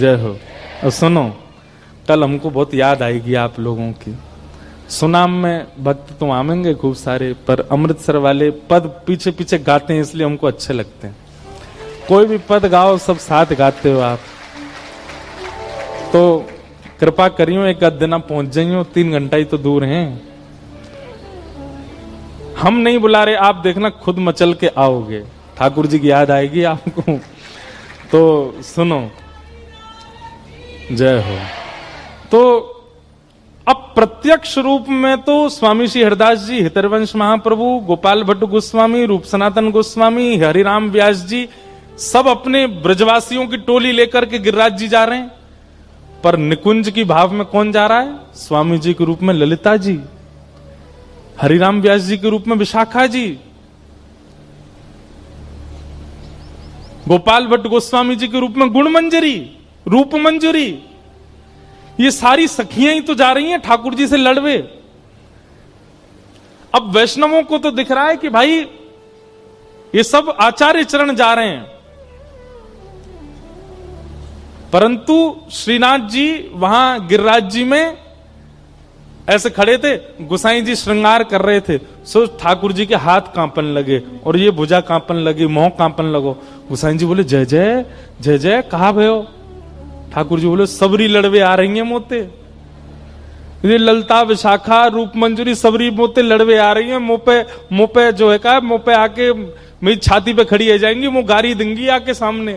जय हो। और सुनो, कल हमको बहुत याद आएगी आप लोगों की। सुनाम में भक्त तो आमेंगे खूब सारे, पर अमृतसर वाले पद पीछे पीछे गाते हैं, इसलिए हमको अच्छे लगते हैं। कोई भी पद गाओ, सब साथ गाते हो आप। तो कृपा करियो, एक आध दिन पहुँच जाइयो, तीन घंटा ही तो दूर हैं। हम नहीं बुला रहे, आप देखना खुद मचल के आओगे। ठाकुर जी की याद आएगी आपको। तो सुनो जय हो। तो अब प्रत्यक्ष रूप में तो स्वामी श्री हरदास जी, हितरवंश महाप्रभु, गोपाल भट्ट गोस्वामी, रूप सनातन गोस्वामी, हरिराम व्यास जी, सब अपने ब्रजवासियों की टोली लेकर के गिरिराज जी जा रहे हैं। पर निकुंज की भाव में कौन जा रहा है? स्वामी जी के रूप में ललिता जी, हरिराम व्यास जी के रूप में विशाखा जी, गोपाल भट्ट गोस्वामी जी के रूप में गुण मंजरी रूप मंजूरी ये सारी सखियाँ ही तो जा रही हैं, ठाकुर जी से लड़वे। अब वैष्णवों को तो दिख रहा है कि भाई, ये सब आचार्य चरण जा रहे हैं। परंतु श्रीनाथ जी वहाँ गिरिराज जी में ऐसे खड़े थे, गुसाई जी श्रृंगार कर रहे थे। सो ठाकुर जी के हाथ कांपन लगे और ये भुजा कांपन लगी, मोह कांपन लगो। गुसाई जी बोले, जय जय जय जय, कहा भयो ठाकुर जी बोले सबरी लड़वे आ रही हैं मोते। ये ललता विशाखा रूप मंजूरी सबरी मोते लड़वे आ रही हैं। मोपे मोपे जो है का मोपे आके मेरी छाती पे खड़ी है जाएँगी वो गारी देंगी आके सामने।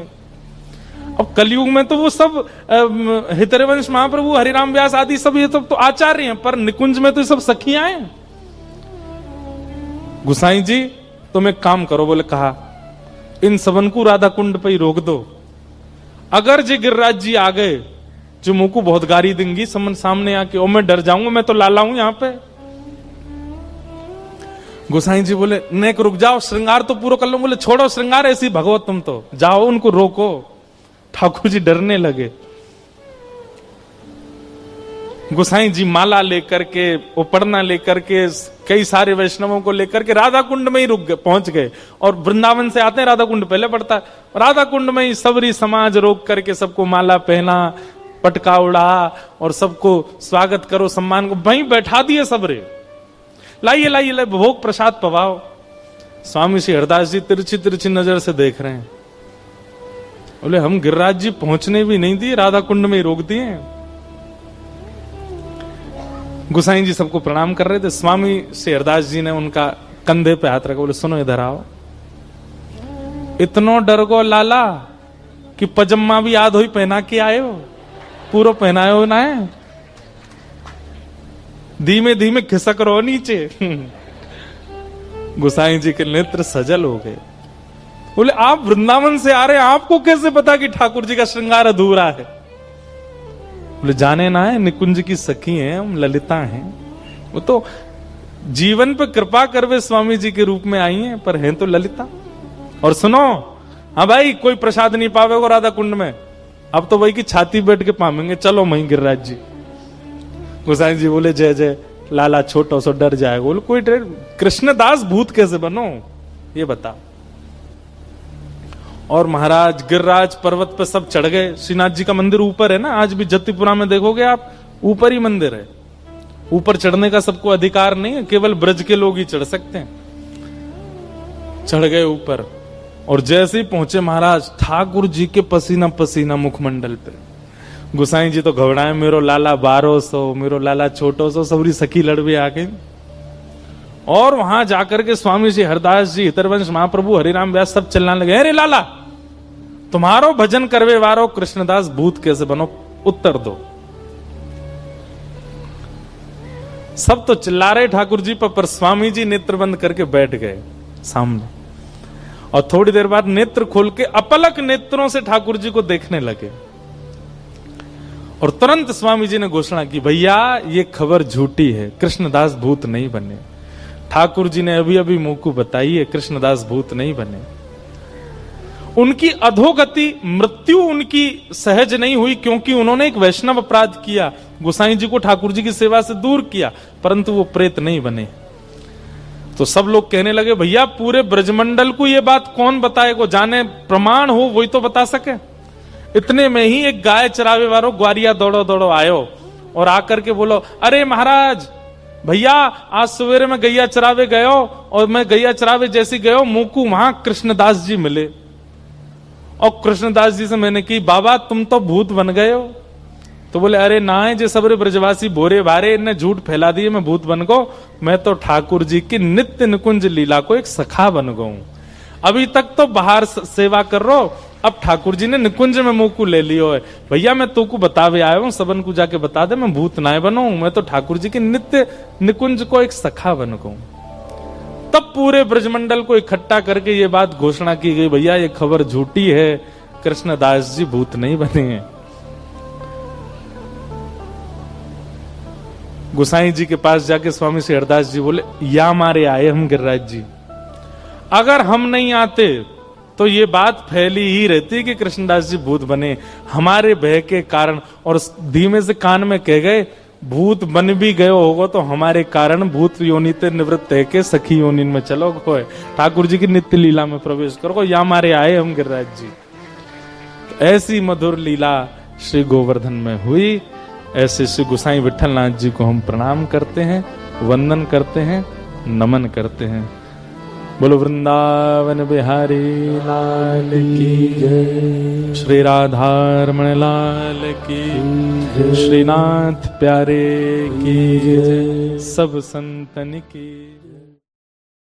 अब कलयुग में तो वो सब हितरवंश महाप्रभु हरिराम व्यास आदि सब ये तो, तो आचार्य हैं पर निकुंज में तो सब सखियाँ हैं। गुसाई जी तुम एक काम करो बोले कहा इन सबन को राधा कुंड पे ही रोक दो। अगर जी गिरिराज जी आ गए, जो मुँह को बहुत गारी देंगी, समन सामने आके, ओ, मैं डर जाऊँगा, मैं तो लाला हूँ यहाँ पे। गोसाई जी बोले, नेक रुक जाओ, श्रृंगार तो पूरा कर लो। बोले, छोड़ो, श्रृंगार ऐसी भगवत तुम तो। जाओ, उनको रोको। ठाकुर जी डरने लगे। गुसाई जी माला लेकर के उपड़ना लेकर के, कई सारे वैष्णवों को लेकर के राधा कुंड में ही रुक गए, पहुँच गए। और वृंदावन से आते हैं राधा कुंड पहले पड़ता है। राधा कुंड में ही सबरी समाज रोक करके सबको माला पहना, पटका उड़ा और सबको स्वागत करो, सम्मान को वहीं बैठा दिए सबरे। लाइए लाइए लाइए, भोग प्रसाद पवाओ। स्वामी श्री हरदास जी तिरछी तिरछी नज़र से देख रहे हैं। बोले, हम गिरिराज जी पहुँचने भी नहीं दिए राधा कुंड में ही रोक दिए गुसाई जी सबको प्रणाम कर रहे थे। स्वामी श्री हरदास जी ने उनका कंधे पे हाथ रखा, बोले, सुनो इधर आओ। इतनो डर गो लाला कि पजम्मा भी याद हो पहना के आए हो। पूरा पहनाए हो ना है। धीमे धीमे खिसक रहो नीचे। गुसाई जी के नेत्र सजल हो गए। बोले, आप वृंदावन से आ रहे हैं, आपको कैसे पता कि ठाकुर जी का श्रृंगार अधूरा है? बोले, जाने ना है, निकुंज की सखी हैं, हम ललिता हैं। वो तो जीवन पे कृपा करवे स्वामी जी के रूप में आई हैं, पर हैं तो ललिता। और सुनो हाँ भाई, कोई प्रसाद नहीं पावेगा राधा कुंड में। अब तो वही की छाती बैठ के पावेंगे चलो वहीं गिरिराज जी। गोसाई जी बोले, जय जय, लाला छोटो सो डर जाएगा। बोले, कोई डर, कृष्णदास भूत कैसे बनो? ये बता। और महाराज गिरिराज पर्वत पर सब चढ़ गए। श्रीनाथ जी का मंदिर ऊपर है ना? आज भी जतिपुरा में देखोगे आप, ऊपर ही मंदिर है। ऊपर चढ़ने का सबको अधिकार नहीं है, केवल ब्रज के लोग ही चढ़ सकते हैं। चढ़ गए ऊपर। और जैसे ही पहुँचे महाराज, ठाकुर जी के पसीना पसीना मुखमंडल पे। गुसाई जी तो घबराए, मेरो लाला बारो सो, मेरो लाला छोटो सो, सबरी सखी लड़वे आ गई और वहाँ जाकर के स्वामी जी हरदास जी, हितरवंश महाप्रभु, हरिराम व्यास सब चलना लगे, अरे लाला तुम्हारो भजन करवे वारो कृष्णदास भूत कैसे बनो? उत्तर दो। सब तो चिल्ला रहे ठाकुर जी पर, पर स्वामी जी नेत्र बंद करके बैठ गए सामने। और थोड़ी देर बाद नेत्र खोल के अपलक नेत्रों से ठाकुर जी को देखने लगे। और तुरंत स्वामी जी ने घोषणा की भैया ये खबर झूठी है कृष्णदास भूत नहीं बने। ठाकुर जी ने अभी अभी मुँह को बताई है कृष्णदास भूत नहीं बने। उनकी अधोगति, मृत्यु उनकी सहज नहीं हुई क्योंकि उन्होंने एक वैष्णव अपराध किया। गोसाई जी को ठाकुर जी की सेवा से दूर किया, परंतु वो प्रेत नहीं बने। तो सब लोग कहने लगे, भैया, पूरे ब्रजमंडल को ये बात कौन बताएगा? जाने प्रमाण हो, वही तो बता सके। इतने में ही एक गाय चरावे वालों ग्वारिया दौड़ो दौड़ो आयो और आकर के बोलो, अरे महाराज, भैया, आज सवेरे में गैया चरावे गयो और मैं गैया चरावे जैसी गयो मुकू वहाँ कृष्णदास जी मिले। और कृष्णदास जी से मैंने की, बाबा, तुम तो भूत बन गए हो। तो बोले, अरे ना है जे सबरे ब्रजवासी बोरे बारे इन्हें झूठ फैला दिए, मैं भूत बन गो। मैं तो ठाकुर जी की नित्य निकुंज लीला को एक सखा बन गऊ अभी तक तो बाहर सेवा कर रो अब ठाकुर जी ने निकुंज में मुँह को ले लियो है। भैया, मैं तो को बतावे आया हूँ, सबन को जाके बता दे, मैं भूत ना बनो, मैं तो ठाकुर जी की नित्य निकुंज को एक सखा बन गऊ तब पूरे ब्रजमंडल को इकट्ठा करके ये बात घोषणा की गई, भैया, ये खबर झूठी है, कृष्णदास जी भूत नहीं बने हैं। गुसाई जी के पास जाके स्वामी श्री हरदास जी बोले, या मारे आए हम गिरिराज जी। अगर हम नहीं आते तो ये बात फैली ही रहती कि कृष्णदास जी भूत बने। हमारे भय के कारण और धीमे से कान में कह गए भूत बन भी गयो होगा तो हमारे कारण भूत योनिते निवृत्त है के सखी योनि में चलो खोए ठाकुर जी की नित्य लीला में प्रवेश करो या हमारे आए हम गिरिराज जी। ऐसी मधुर लीला श्री गोवर्धन में हुई। ऐसे श्री गुसाई विठलनाथ जी को हम प्रणाम करते हैं, वंदन करते हैं, नमन करते हैं। बोलो, वृंदावन बिहारी लाल की जय। श्री राधारमण लाल की श्रीनाथ प्यारे की जय। सब संतन की